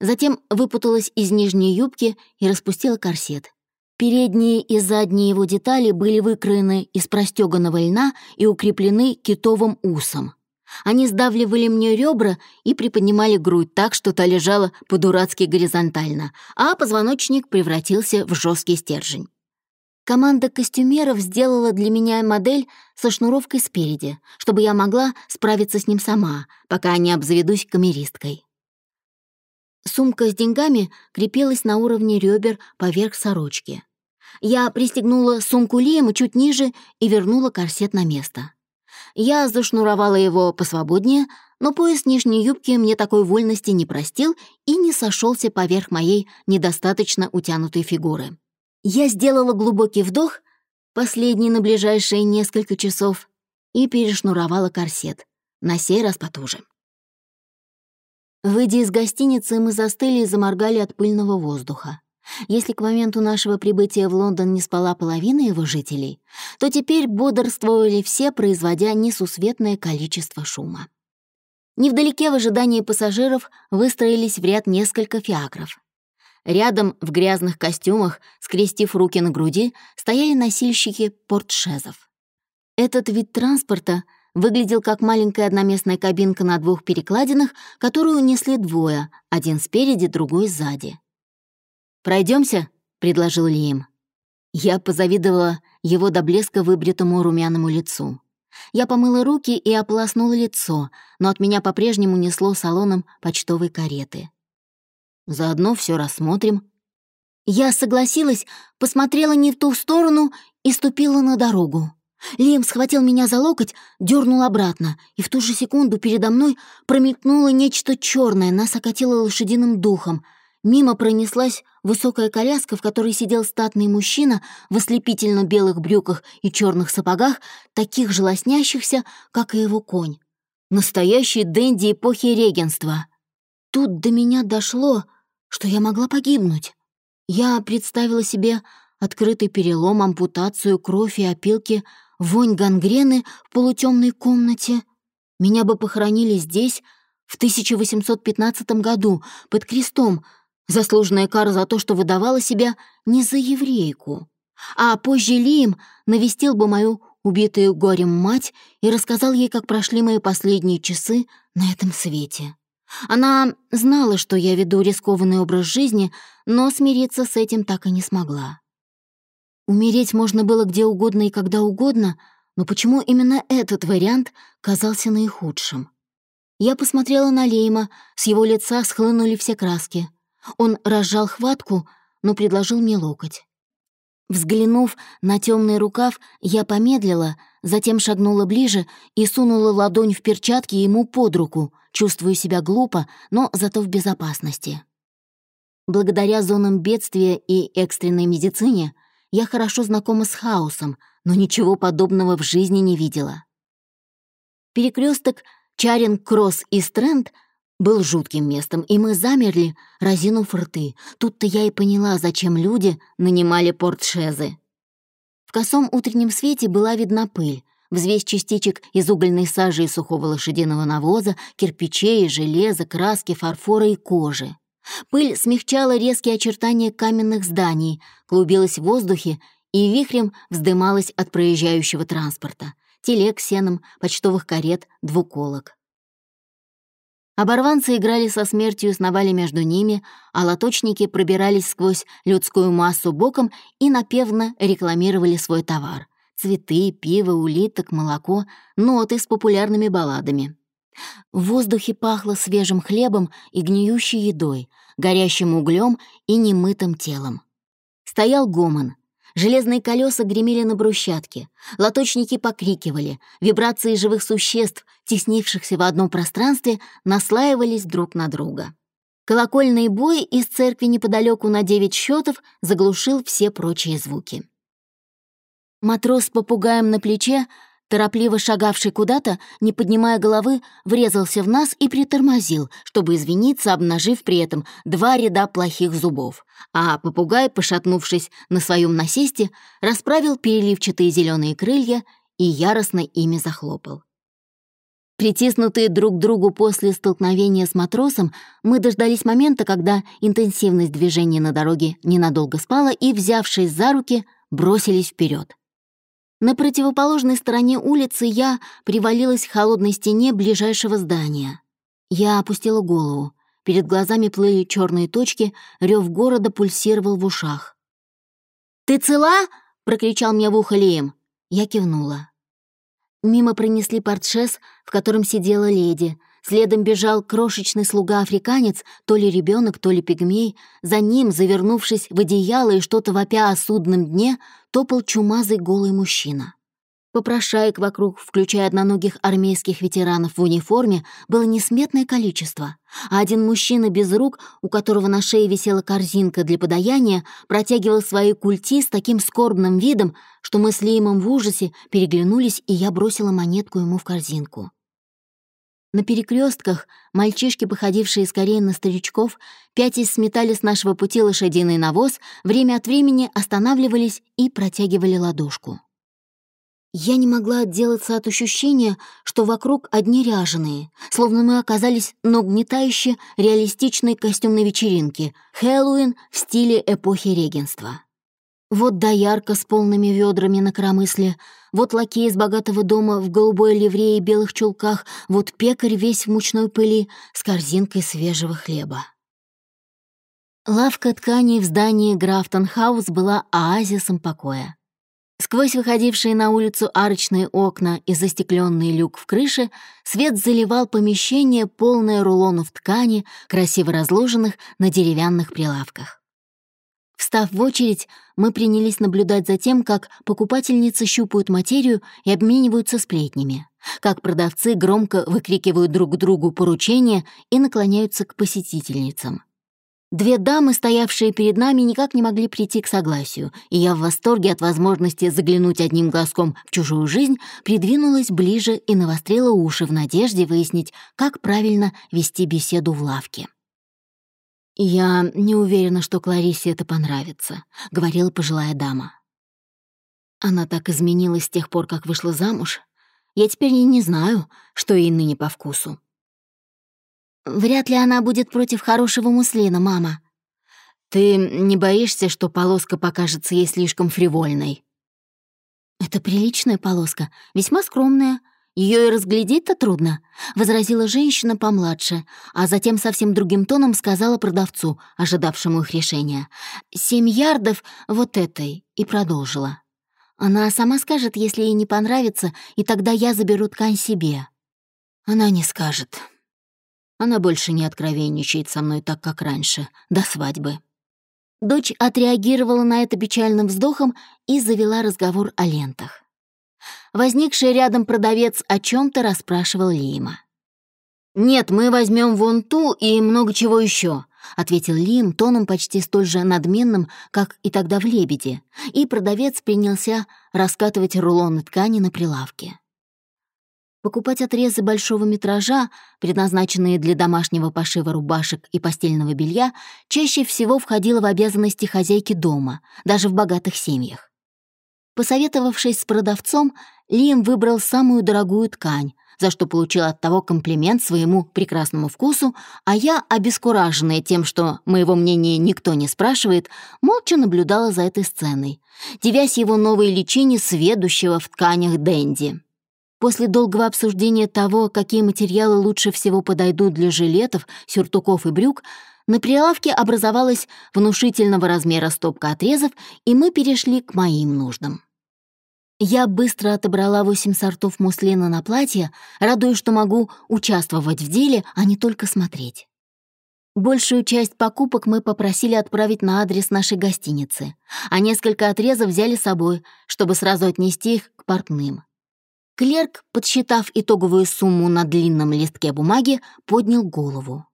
Затем выпуталась из нижней юбки и распустила корсет. Передние и задние его детали были выкроены из простеганного льна и укреплены китовым усом. Они сдавливали мне ребра и приподнимали грудь так, что та лежала по-дурацки горизонтально, а позвоночник превратился в жесткий стержень. Команда костюмеров сделала для меня модель со шнуровкой спереди, чтобы я могла справиться с ним сама, пока не обзаведусь камеристкой. Сумка с деньгами крепилась на уровне ребер поверх сорочки. Я пристегнула сумку Лиема чуть ниже и вернула корсет на место. Я зашнуровала его посвободнее, но пояс нижней юбки мне такой вольности не простил и не сошелся поверх моей недостаточно утянутой фигуры. Я сделала глубокий вдох, последний на ближайшие несколько часов, и перешнуровала корсет, на сей раз потуже. Выйдя из гостиницы, мы застыли и заморгали от пыльного воздуха. Если к моменту нашего прибытия в Лондон не спала половина его жителей, то теперь бодрствовали все, производя несусветное количество шума. Невдалеке в ожидании пассажиров выстроились в ряд несколько фиакров. Рядом, в грязных костюмах, скрестив руки на груди, стояли носильщики портшезов. Этот вид транспорта выглядел как маленькая одноместная кабинка на двух перекладинах, которую несли двое, один спереди, другой сзади. Пройдемся, предложил Лием. Я позавидовала его до блеска выбритому румяному лицу. Я помыла руки и ополоснула лицо, но от меня по-прежнему несло салоном почтовой кареты. Заодно все рассмотрим. Я согласилась, посмотрела не в ту сторону и ступила на дорогу. Лем схватил меня за локоть, дернул обратно, и в ту же секунду передо мной промелькнуло нечто черное, нас окатило лошадиным духом. Мимо пронеслась высокая коляска, в которой сидел статный мужчина в ослепительно белых брюках и черных сапогах, таких же лоснящихся, как и его конь. Настоящий денди эпохи регенства. Тут до меня дошло, что я могла погибнуть. Я представила себе открытый перелом, ампутацию, кровь и опилки, вонь гангрены в полутемной комнате. Меня бы похоронили здесь, в 1815 году, под крестом, Заслуженная кара за то, что выдавала себя не за еврейку. А позже Лием навестил бы мою убитую горем мать и рассказал ей, как прошли мои последние часы на этом свете. Она знала, что я веду рискованный образ жизни, но смириться с этим так и не смогла. Умереть можно было где угодно и когда угодно, но почему именно этот вариант казался наихудшим? Я посмотрела на Лейма, с его лица схлынули все краски. Он разжал хватку, но предложил мне локоть. Взглянув на темный рукав, я помедлила, затем шагнула ближе и сунула ладонь в перчатки ему под руку, чувствуя себя глупо, но зато в безопасности. Благодаря зонам бедствия и экстренной медицине я хорошо знакома с хаосом, но ничего подобного в жизни не видела. Перекресток Чаринг-Кросс и Стрэнд был жутким местом, и мы замерли, разинув рты. Тут-то я и поняла, зачем люди нанимали портшезы. В косом утреннем свете была видна пыль, взвесь частичек из угольной сажи и сухого лошадиного навоза, кирпичей, железа, краски, фарфора и кожи. Пыль смягчала резкие очертания каменных зданий, клубилась в воздухе и вихрем вздымалась от проезжающего транспорта, телег сеном, почтовых карет, двуколок. Оборванцы играли со смертью сновали между ними, а лоточники пробирались сквозь людскую массу боком и напевно рекламировали свой товар. Цветы, пиво, улиток, молоко, ноты с популярными балладами. В воздухе пахло свежим хлебом и гниющей едой, горящим углем и немытым телом. Стоял гомон. Железные колеса гремели на брусчатке, лоточники покрикивали, вибрации живых существ, теснившихся в одном пространстве, наслаивались друг на друга. Колокольный бой из церкви неподалеку на девять счетов заглушил все прочие звуки. Матрос с попугаем на плече торопливо шагавший куда-то, не поднимая головы, врезался в нас и притормозил, чтобы извиниться, обнажив при этом два ряда плохих зубов. А попугай, пошатнувшись на своем насесте, расправил переливчатые зеленые крылья и яростно ими захлопал. Притиснутые друг к другу после столкновения с матросом, мы дождались момента, когда интенсивность движения на дороге ненадолго спала и, взявшись за руки, бросились вперед. На противоположной стороне улицы я привалилась к холодной стене ближайшего здания. Я опустила голову. Перед глазами плыли черные точки, рев города пульсировал в ушах. «Ты цела?» — прокричал мне в ухо Леем. Я кивнула. Мимо пронесли портшес, в котором сидела леди — Следом бежал крошечный слуга-африканец, то ли ребенок, то ли пигмей. За ним, завернувшись в одеяло и что-то вопя о судном дне, топал чумазый голый мужчина. Попрошаек вокруг, включая одноногих армейских ветеранов в униформе, было несметное количество, а один мужчина без рук, у которого на шее висела корзинка для подаяния, протягивал свои культи с таким скорбным видом, что мы с Леймом в ужасе переглянулись, и я бросила монетку ему в корзинку. На перекрестках мальчишки, походившие скорее на старичков, пятясь сметали с нашего пути лошадиный навоз, время от времени останавливались и протягивали ладошку. Я не могла отделаться от ощущения, что вокруг одни ряженые, словно мы оказались на угнетающе реалистичной костюмной вечеринке, Хэллоуин в стиле эпохи регентства. Вот доярка с полными ведрами на коромысле, вот лакей из богатого дома в голубой ливрее и белых чулках, вот пекарь весь в мучной пыли с корзинкой свежего хлеба. Лавка тканей в здании Графтон-хаус была оазисом покоя. Сквозь выходившие на улицу арочные окна и застекленный люк в крыше свет заливал помещение, полное рулонов ткани, красиво разложенных на деревянных прилавках. Встав в очередь, мы принялись наблюдать за тем, как покупательницы щупают материю и обмениваются сплетнями, как продавцы громко выкрикивают друг другу поручения и наклоняются к посетительницам. Две дамы, стоявшие перед нами, никак не могли прийти к согласию, и я в восторге от возможности заглянуть одним глазком в чужую жизнь придвинулась ближе и навострила уши в надежде выяснить, как правильно вести беседу в лавке. «Я не уверена, что Кларисе это понравится», — говорила пожилая дама. Она так изменилась с тех пор, как вышла замуж. Я теперь и не знаю, что ей ныне по вкусу. «Вряд ли она будет против хорошего муслина, мама». «Ты не боишься, что полоска покажется ей слишком фривольной?» «Это приличная полоска, весьма скромная. Ее и разглядеть-то трудно», — возразила женщина помладше, а затем совсем другим тоном сказала продавцу, ожидавшему их решения. «Семь ярдов вот этой», и продолжила. «Она сама скажет, если ей не понравится, и тогда я заберу ткань себе». «Она не скажет. Она больше не откровенничает со мной так, как раньше, до свадьбы». Дочь отреагировала на это печальным вздохом и завела разговор о лентах. Возникший рядом продавец о чем то расспрашивал Лима. «Нет, мы возьмем вон ту и много чего еще», — ответил Лим тоном почти столь же надменным, как и тогда в «Лебеде», и продавец принялся раскатывать рулоны ткани на прилавке. Покупать отрезы большого метража, предназначенные для домашнего пошива рубашек и постельного белья, чаще всего входило в обязанности хозяйки дома, даже в богатых семьях. Посоветовавшись с продавцом, Лиам выбрал самую дорогую ткань, за что получил от того комплимент своему прекрасному вкусу, а я, обескураженная тем, что моего мнения никто не спрашивает, молча наблюдала за этой сценой, девясь его новой личине сведущего в тканях Дэнди. После долгого обсуждения того, какие материалы лучше всего подойдут для жилетов, сюртуков и брюк, на прилавке образовалась внушительного размера стопка отрезов, и мы перешли к моим нуждам. Я быстро отобрала восемь сортов муслина на платье, радуясь, что могу участвовать в деле, а не только смотреть. Большую часть покупок мы попросили отправить на адрес нашей гостиницы, а несколько отрезов взяли с собой, чтобы сразу отнести их к портным. Клерк, подсчитав итоговую сумму на длинном листке бумаги, поднял голову.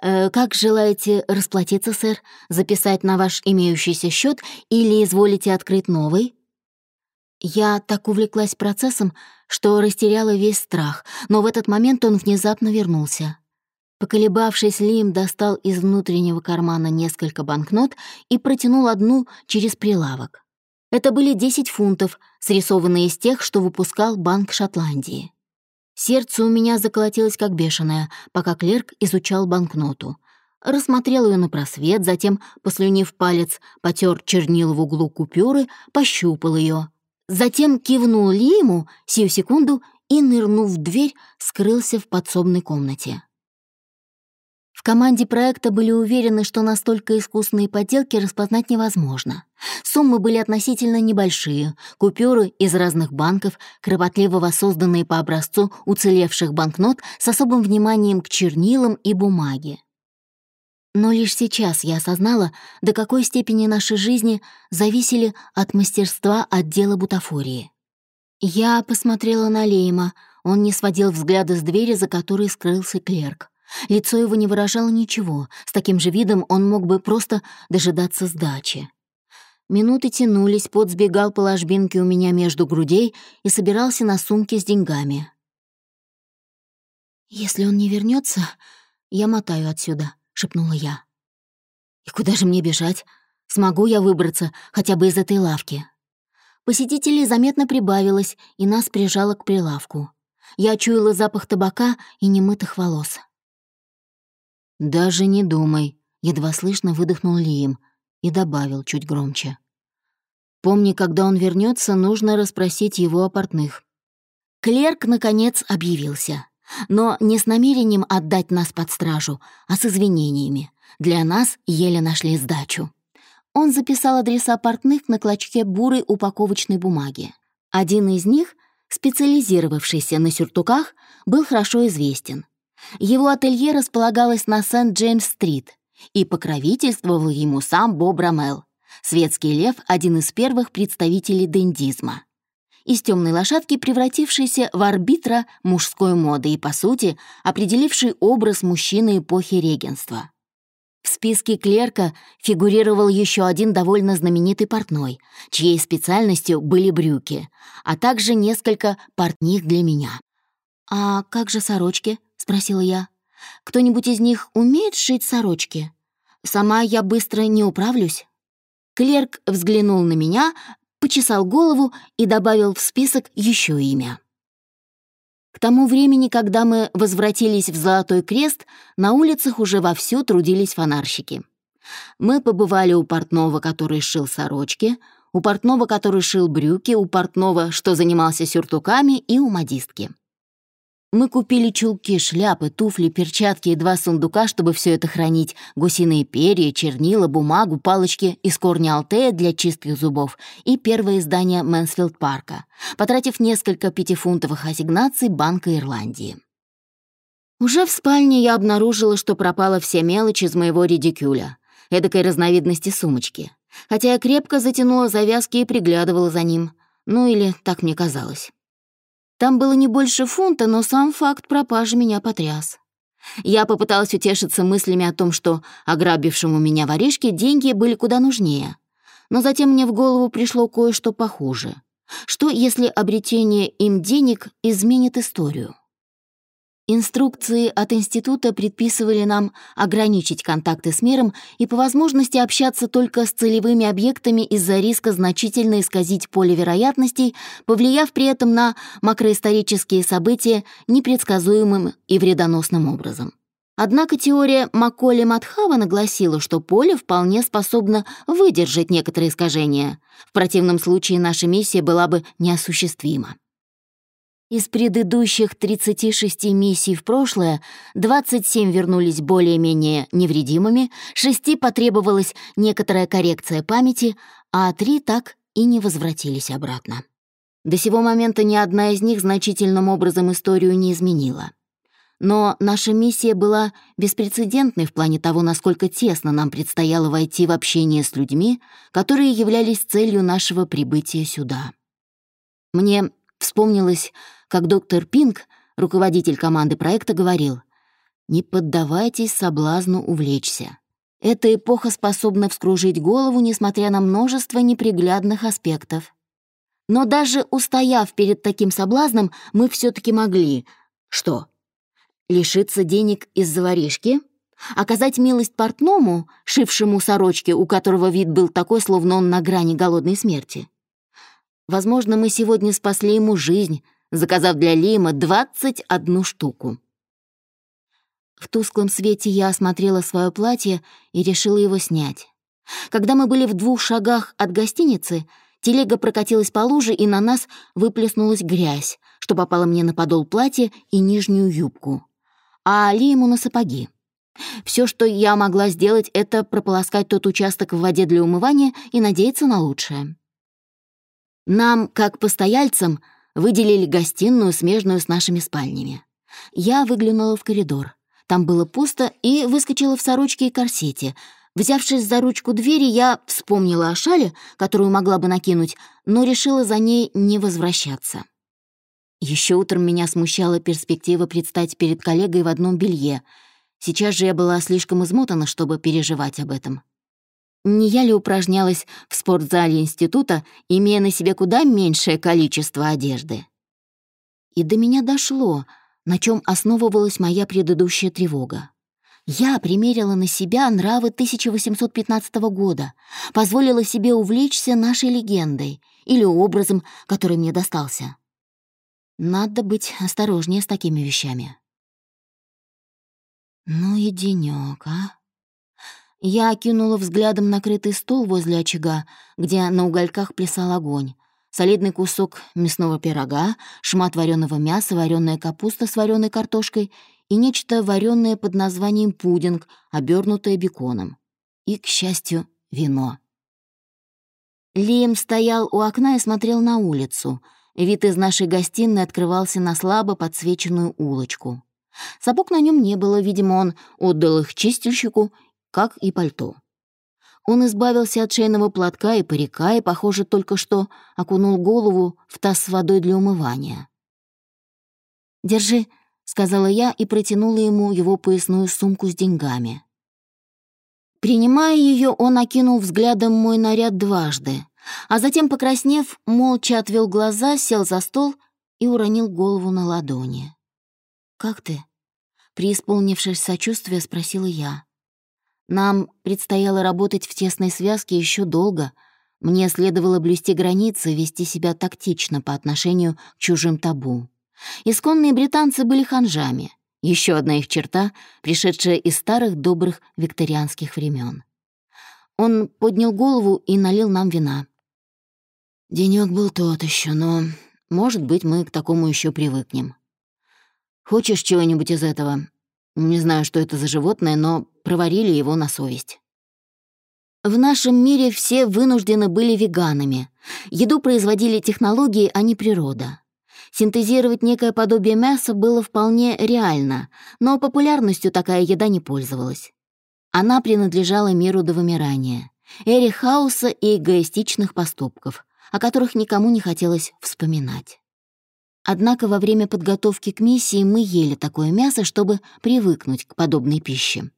«Э, «Как желаете расплатиться, сэр? Записать на ваш имеющийся счет или изволите открыть новый?» Я так увлеклась процессом, что растеряла весь страх, но в этот момент он внезапно вернулся. Поколебавшись, Лим достал из внутреннего кармана несколько банкнот и протянул одну через прилавок. Это были 10 фунтов, срисованные из тех, что выпускал Банк Шотландии. Сердце у меня заколотилось как бешеное, пока клерк изучал банкноту. Рассмотрел ее на просвет, затем, послюнив палец, потер чернил в углу купюры, пощупал ее. Затем кивнул Лиму сию секунду и, нырнув в дверь, скрылся в подсобной комнате. Команде проекта были уверены, что настолько искусные подделки распознать невозможно. Суммы были относительно небольшие, купюры из разных банков, кропотливо воссозданные по образцу уцелевших банкнот с особым вниманием к чернилам и бумаге. Но лишь сейчас я осознала, до какой степени нашей жизни зависели от мастерства отдела бутафории. Я посмотрела на Лейма, он не сводил взгляда с двери, за которой скрылся клерк. Лицо его не выражало ничего, с таким же видом он мог бы просто дожидаться сдачи. Минуты тянулись, пот сбегал по ложбинке у меня между грудей и собирался на сумке с деньгами. «Если он не вернется, я мотаю отсюда», — шепнула я. «И куда же мне бежать? Смогу я выбраться хотя бы из этой лавки?» Посетителей заметно прибавилось, и нас прижало к прилавку. Я чуяла запах табака и немытых волос. «Даже не думай», — едва слышно выдохнул Лием и добавил чуть громче. «Помни, когда он вернется, нужно расспросить его о портных». Клерк, наконец, объявился но не с намерением отдать нас под стражу, а с извинениями. Для нас еле нашли сдачу. Он записал адреса портных на клочке бурой упаковочной бумаги. Один из них, специализировавшийся на сюртуках, был хорошо известен. Его ателье располагалось на Сент-Джеймс-стрит, и покровительствовал ему сам Боб Рамел, светский лев, один из первых представителей дендизма из темной лошадки, превратившейся в арбитра мужской моды и, по сути, определивший образ мужчины эпохи регенства. В списке клерка фигурировал еще один довольно знаменитый портной, чьей специальностью были брюки, а также несколько портних для меня. «А как же сорочки?» — спросила я. «Кто-нибудь из них умеет шить сорочки? Сама я быстро не управлюсь». Клерк взглянул на меня, почесал голову и добавил в список еще имя. К тому времени, когда мы возвратились в Золотой Крест, на улицах уже вовсю трудились фонарщики. Мы побывали у портного, который шил сорочки, У портного, который шил брюки, у портного, что занимался сюртуками, и у модистки. Мы купили чулки, шляпы, туфли, перчатки и два сундука, чтобы все это хранить, гусиные перья, чернила, бумагу, палочки из корня алтея для чистых зубов и первое издание Мэнсфилд Парка, потратив несколько пятифунтовых ассигнаций Банка Ирландии. Уже в спальне я обнаружила, что пропала вся мелочь из моего редикюля, эдакой разновидности сумочки, хотя я крепко затянула завязки и приглядывала за ним, ну или так мне казалось. Там было не больше фунта, но сам факт пропажи меня потряс. Я попыталась утешиться мыслями о том, что ограбившему меня воришке деньги были куда нужнее. Но затем мне в голову пришло кое-что похуже. Что, если обретение им денег изменит историю? Инструкции от института предписывали нам ограничить контакты с миром и по возможности общаться только с целевыми объектами из-за риска значительно исказить поле вероятностей, повлияв при этом на макроисторические события непредсказуемым и вредоносным образом. Однако теория Макколи Матхавана гласила, что поле вполне способно выдержать некоторые искажения. В противном случае наша миссия была бы неосуществима. Из предыдущих 36 миссий в прошлое 27 вернулись более-менее невредимыми, 6 потребовалась некоторая коррекция памяти, а 3 так и не возвратились обратно. До сего момента ни одна из них значительным образом историю не изменила. Но наша миссия была беспрецедентной в плане того, насколько тесно нам предстояло войти в общение с людьми, которые являлись целью нашего прибытия сюда. Мне вспомнилось, как доктор Пинг, руководитель команды проекта, говорил, «Не поддавайтесь соблазну увлечься. Эта эпоха способна вскружить голову, несмотря на множество неприглядных аспектов. Но даже устояв перед таким соблазном, мы все таки могли... Что? Лишиться денег из-за воришки? Оказать милость портному, шившему сорочки, у которого вид был такой, словно он на грани голодной смерти? Возможно, мы сегодня спасли ему жизнь, заказав для Лима 21 штуку. В тусклом свете я осмотрела свое платье и решила его снять. Когда мы были в двух шагах от гостиницы, телега прокатилась по луже, и на нас выплеснулась грязь, что попала мне на подол платья и нижнюю юбку, а Лиму на сапоги. Все, что я могла сделать, это прополоскать тот участок в воде для умывания и надеяться на лучшее. Нам, как постояльцам, Выделили гостиную, смежную с нашими спальнями. Я выглянула в коридор. Там было пусто и выскочила в сорочке и корсете. Взявшись за ручку двери, я вспомнила о шале, которую могла бы накинуть, но решила за ней не возвращаться. Еще утром меня смущала перспектива предстать перед коллегой в одном белье. Сейчас же я была слишком измотана, чтобы переживать об этом. Не я ли упражнялась в спортзале института, имея на себе куда меньшее количество одежды? И до меня дошло, на чем основывалась моя предыдущая тревога. Я примерила на себя нравы 1815 года, позволила себе увлечься нашей легендой или образом, который мне достался. Надо быть осторожнее с такими вещами. Ну и денёк, а? Я окинула взглядом накрытый стол возле очага, где на угольках плясал огонь. Солидный кусок мясного пирога, шмат вареного мяса, вареная капуста с вареной картошкой и нечто вареное под названием пудинг, обернутое беконом. И, к счастью, вино. Лием стоял у окна и смотрел на улицу. Вид из нашей гостиной открывался на слабо подсвеченную улочку. Сапог на нем не было, видимо, он отдал их чистильщику как и пальто. Он избавился от шейного платка и парика и, похоже, только что окунул голову в таз с водой для умывания. «Держи», — сказала я и протянула ему его поясную сумку с деньгами. Принимая ее, он окинул взглядом мой наряд дважды, а затем, покраснев, молча отвел глаза, сел за стол и уронил голову на ладони. «Как ты?» — преисполнившись сочувствия, спросила я. Нам предстояло работать в тесной связке еще долго. Мне следовало блюсти границы, вести себя тактично по отношению к чужим табу. Исконные британцы были ханжами. Еще одна их черта, пришедшая из старых добрых викторианских времен. Он поднял голову и налил нам вина. Денёк был тот еще, но, может быть, мы к такому еще привыкнем. Хочешь чего-нибудь из этого? Не знаю, что это за животное, но проварили его на совесть. В нашем мире все вынуждены были веганами. Еду производили технологии, а не природа. Синтезировать некое подобие мяса было вполне реально, но популярностью такая еда не пользовалась. Она принадлежала миру до вымирания, эре хаоса и эгоистичных поступков, о которых никому не хотелось вспоминать. Однако во время подготовки к миссии мы ели такое мясо, чтобы привыкнуть к подобной пище.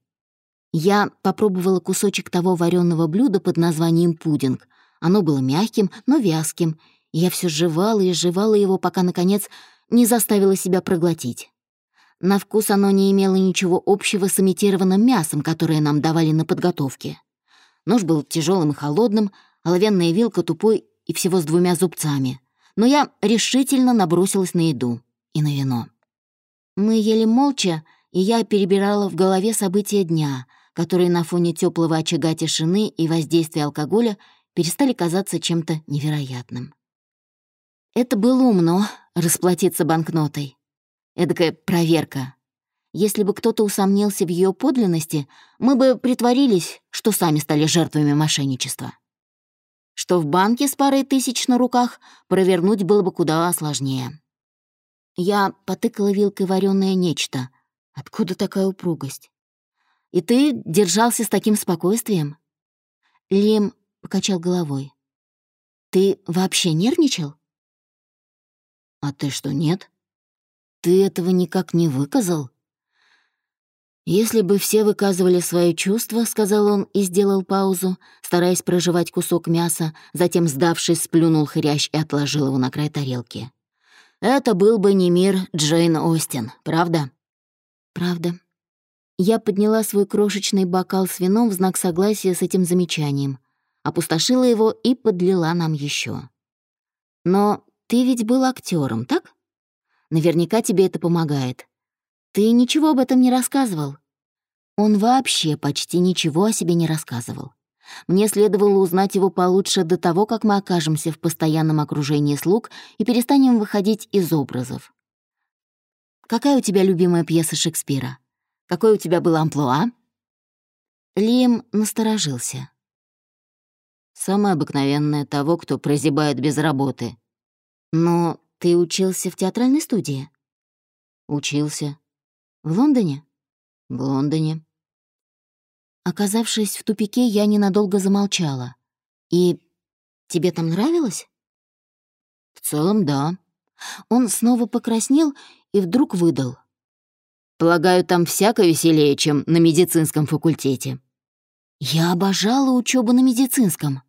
Я попробовала кусочек того вареного блюда под названием пудинг. Оно было мягким, но вязким, я все жевала и жевала его, пока, наконец, не заставила себя проглотить. На вкус оно не имело ничего общего с имитированным мясом, которое нам давали на подготовке. Нож был тяжелым и холодным, оловянная вилка тупой и всего с двумя зубцами. Но я решительно набросилась на еду и на вино. Мы ели молча, и я перебирала в голове события дня, которые на фоне теплого очага тишины и воздействия алкоголя перестали казаться чем-то невероятным. Это было умно — расплатиться банкнотой. Эдакая проверка. Если бы кто-то усомнился в ее подлинности, мы бы притворились, что сами стали жертвами мошенничества. Что в банке с парой тысяч на руках провернуть было бы куда сложнее. Я потыкала вилкой вареное нечто. Откуда такая упругость? И ты держался с таким спокойствием?» Лем покачал головой. «Ты вообще нервничал?» «А ты что, нет? Ты этого никак не выказал?» «Если бы все выказывали свои чувства», — сказал он и сделал паузу, стараясь проживать кусок мяса, затем, сдавшись, сплюнул хрящ и отложил его на край тарелки. «Это был бы не мир Джейн Остин, правда?» «Правда», я подняла свой крошечный бокал с вином в знак согласия с этим замечанием, опустошила его и подлила нам еще. «Но ты ведь был актером, так? Наверняка тебе это помогает. Ты ничего об этом не рассказывал?» Он вообще почти ничего о себе не рассказывал. Мне следовало узнать его получше до того, как мы окажемся в постоянном окружении слуг и перестанем выходить из образов. «Какая у тебя любимая пьеса Шекспира?» Какой у тебя был амплуа?» Лим насторожился. «Самое обыкновенное того, кто прозябает без работы. Но ты учился в театральной студии?» «Учился. В Лондоне?» «В Лондоне». Оказавшись в тупике, я ненадолго замолчала. «И тебе там нравилось?» «В целом, да». Он снова покраснел и вдруг выдал. Полагаю, там всяко веселее, чем на медицинском факультете». «Я обожала учебу на медицинском».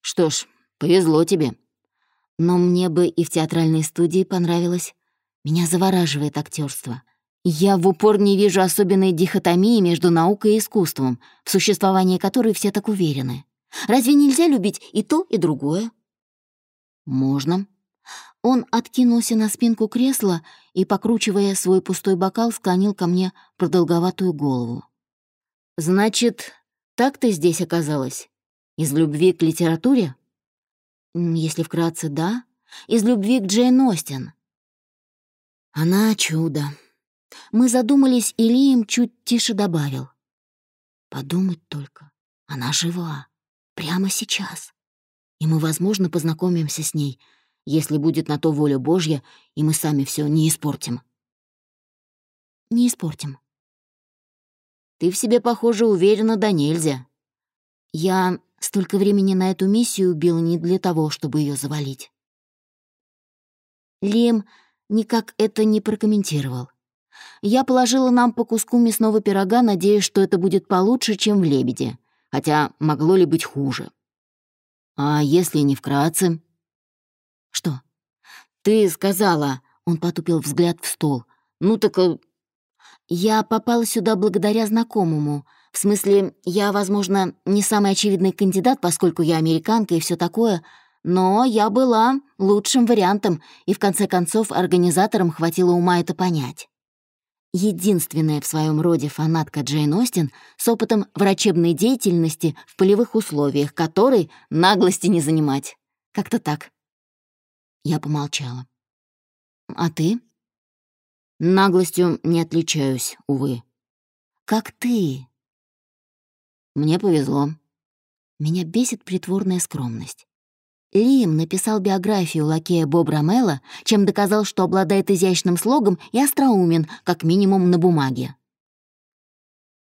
«Что ж, повезло тебе. Но мне бы и в театральной студии понравилось. Меня завораживает актерство. Я в упор не вижу особенной дихотомии между наукой и искусством, в существовании которой все так уверены. Разве нельзя любить и то, и другое?» «Можно», он откинулся на спинку кресла и, покручивая свой пустой бокал, склонил ко мне продолговатую голову. «Значит, так ты здесь оказалась? Из любви к литературе?» «Если вкратце, да. Из любви к Джейн Остин». «Она чудо». Мы задумались, и Лием чуть тише добавил. «Подумать только, она жива, прямо сейчас, и мы, возможно, познакомимся с ней» если будет на то воля Божья, и мы сами все не испортим. Не испортим. Ты в себе, похоже, уверена да нельзя. Я столько времени на эту миссию убила не для того, чтобы ее завалить. Лем никак это не прокомментировал. Я положила нам по куску мясного пирога, надеясь, что это будет получше, чем в «Лебеде», хотя могло ли быть хуже. А если не вкратце? «Что?» «Ты сказала...» — он потупил взгляд в стол. «Ну так...» э, «Я попала сюда благодаря знакомому. В смысле, я, возможно, не самый очевидный кандидат, поскольку я американка и все такое, но я была лучшим вариантом, и в конце концов организаторам хватило ума это понять. Единственная в своем роде фанатка Джейн Остин с опытом врачебной деятельности в полевых условиях, которой наглости не занимать. Как-то так. Я помолчала. А ты? Наглостью не отличаюсь, увы. Как ты? Мне повезло. Меня бесит притворная скромность. Лим написал биографию лакея Боб Ромелла, чем доказал, что обладает изящным слогом и остроумен, как минимум на бумаге.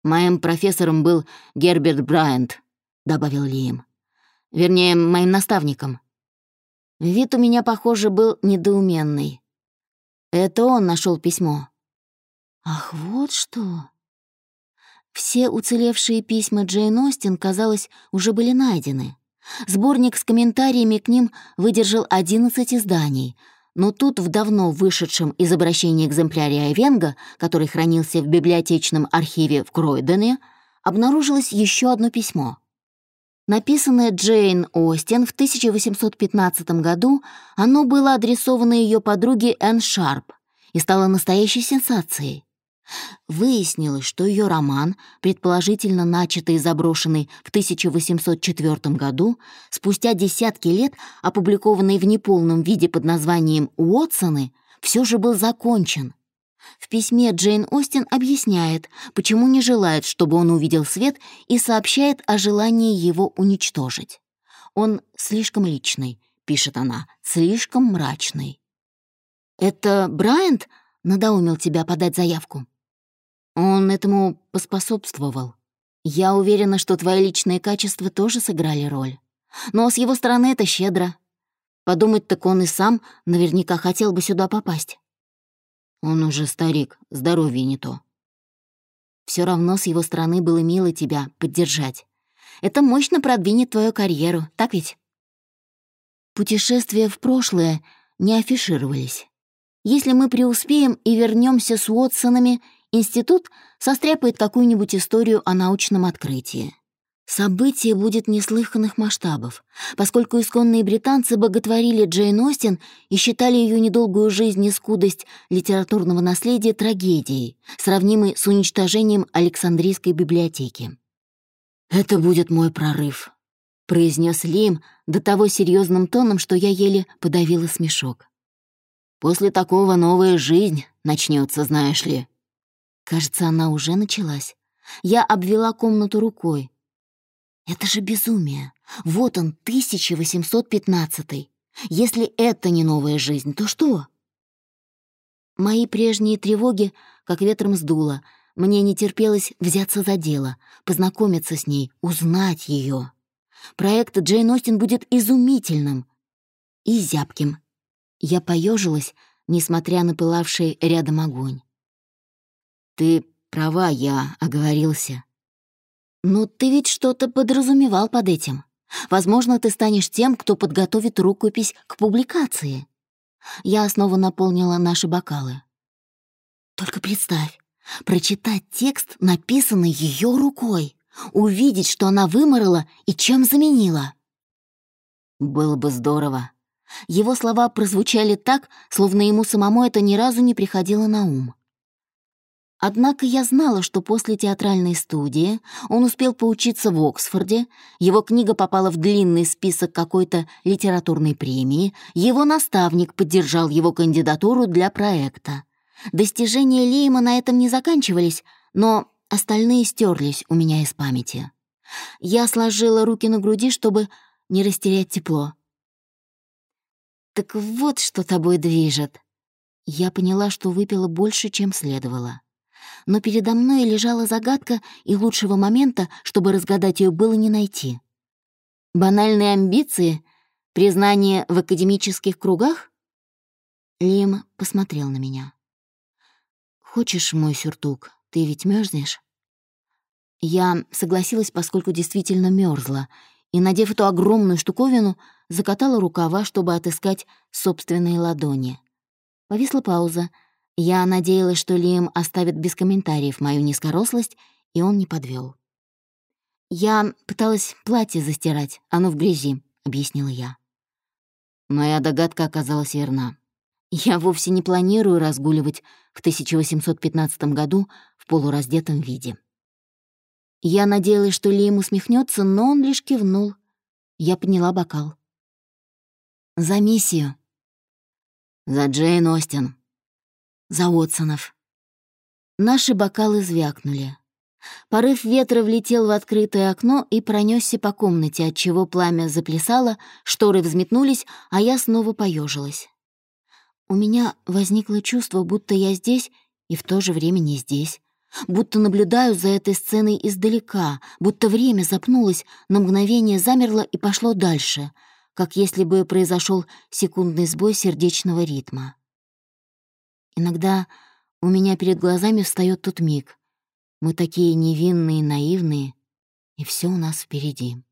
«Моим профессором был Герберт Брайант», — добавил Лим. «Вернее, моим наставником». Вид у меня, похоже, был недоуменный. Это он нашел письмо. «Ах, вот что!» Все уцелевшие письма Джейн Остин, казалось, уже были найдены. Сборник с комментариями к ним выдержал 11 изданий, но тут в давно вышедшем из обращения экземпляре Айвенга, который хранился в библиотечном архиве в Кройдене, обнаружилось еще одно письмо. Написанное Джейн Остин в 1815 году, оно было адресовано ее подруге Энн Шарп и стало настоящей сенсацией. Выяснилось, что ее роман, предположительно начатый и заброшенный в 1804 году, спустя десятки лет, опубликованный в неполном виде под названием «Уотсоны», все же был закончен. В письме Джейн Остин объясняет, почему не желает, чтобы он увидел свет, и сообщает о желании его уничтожить. «Он слишком личный», — пишет она, — «слишком мрачный». «Это Брайант надоумил тебя подать заявку?» Он этому поспособствовал. Я уверена, что твои личные качества тоже сыграли роль. Но с его стороны это щедро. Подумать так он и сам наверняка хотел бы сюда попасть. Он уже старик, здоровье не то. Все равно с его стороны было мило тебя поддержать. Это мощно продвинет твою карьеру, так ведь? Путешествия в прошлое не афишировались. Если мы преуспеем и вернемся с Уотсонами Институт состряпает какую-нибудь историю о научном открытии. Событие будет неслыханных масштабов, поскольку исконные британцы боготворили Джейн Остин и считали ее недолгую жизнь и скудость литературного наследия трагедией, сравнимой с уничтожением Александрийской библиотеки. «Это будет мой прорыв», — произнес Лим до того серьезным тоном, что я еле подавила смешок. «После такого новая жизнь начнется, знаешь ли». Кажется, она уже началась. Я обвела комнату рукой. Это же безумие. Вот он, 1815 Если это не новая жизнь, то что? Мои прежние тревоги как ветром сдуло. Мне не терпелось взяться за дело, познакомиться с ней, узнать ее. Проект Джейн Остин будет изумительным и зябким. Я поежилась, несмотря на пылавший рядом огонь. «Ты права, я оговорился». «Но ты ведь что-то подразумевал под этим. Возможно, ты станешь тем, кто подготовит рукопись к публикации». Я снова наполнила наши бокалы. «Только представь, прочитать текст, написанный ее рукой, увидеть, что она выморала и чем заменила». «Было бы здорово». Его слова прозвучали так, словно ему самому это ни разу не приходило на ум. Однако я знала, что после театральной студии он успел поучиться в Оксфорде, его книга попала в длинный список какой-то литературной премии, его наставник поддержал его кандидатуру для проекта. Достижения Лейма на этом не заканчивались, но остальные стерлись у меня из памяти. Я сложила руки на груди, чтобы не растерять тепло. «Так вот, что тобой движет». Я поняла, что выпила больше, чем следовало но передо мной лежала загадка, и лучшего момента, чтобы разгадать ее, было не найти. Банальные амбиции? Признание в академических кругах? Лим посмотрел на меня. «Хочешь мой сюртук? Ты ведь мерзнешь?» Я согласилась, поскольку действительно мерзла, и, надев эту огромную штуковину, закатала рукава, чтобы отыскать собственные ладони. Повисла пауза — я надеялась, что Лиам оставит без комментариев мою низкорослость, и он не подвел. «Я пыталась платье застирать, оно в грязи», — объяснила я. Моя догадка оказалась верна. Я вовсе не планирую разгуливать в 1815 году в полураздетом виде. Я надеялась, что Лиам усмехнется, но он лишь кивнул. Я подняла бокал. За миссию. За Джейн Остин. За Уотсонов. Наши бокалы звякнули. Порыв ветра влетел в открытое окно и пронесся по комнате, отчего пламя заплясало, шторы взметнулись, а я снова поежилась. У меня возникло чувство, будто я здесь и в то же время не здесь. Будто наблюдаю за этой сценой издалека, будто время запнулось, на мгновение замерло и пошло дальше, как если бы произошел секундный сбой сердечного ритма. Иногда у меня перед глазами встает тот миг. Мы такие невинные, наивные, и все у нас впереди.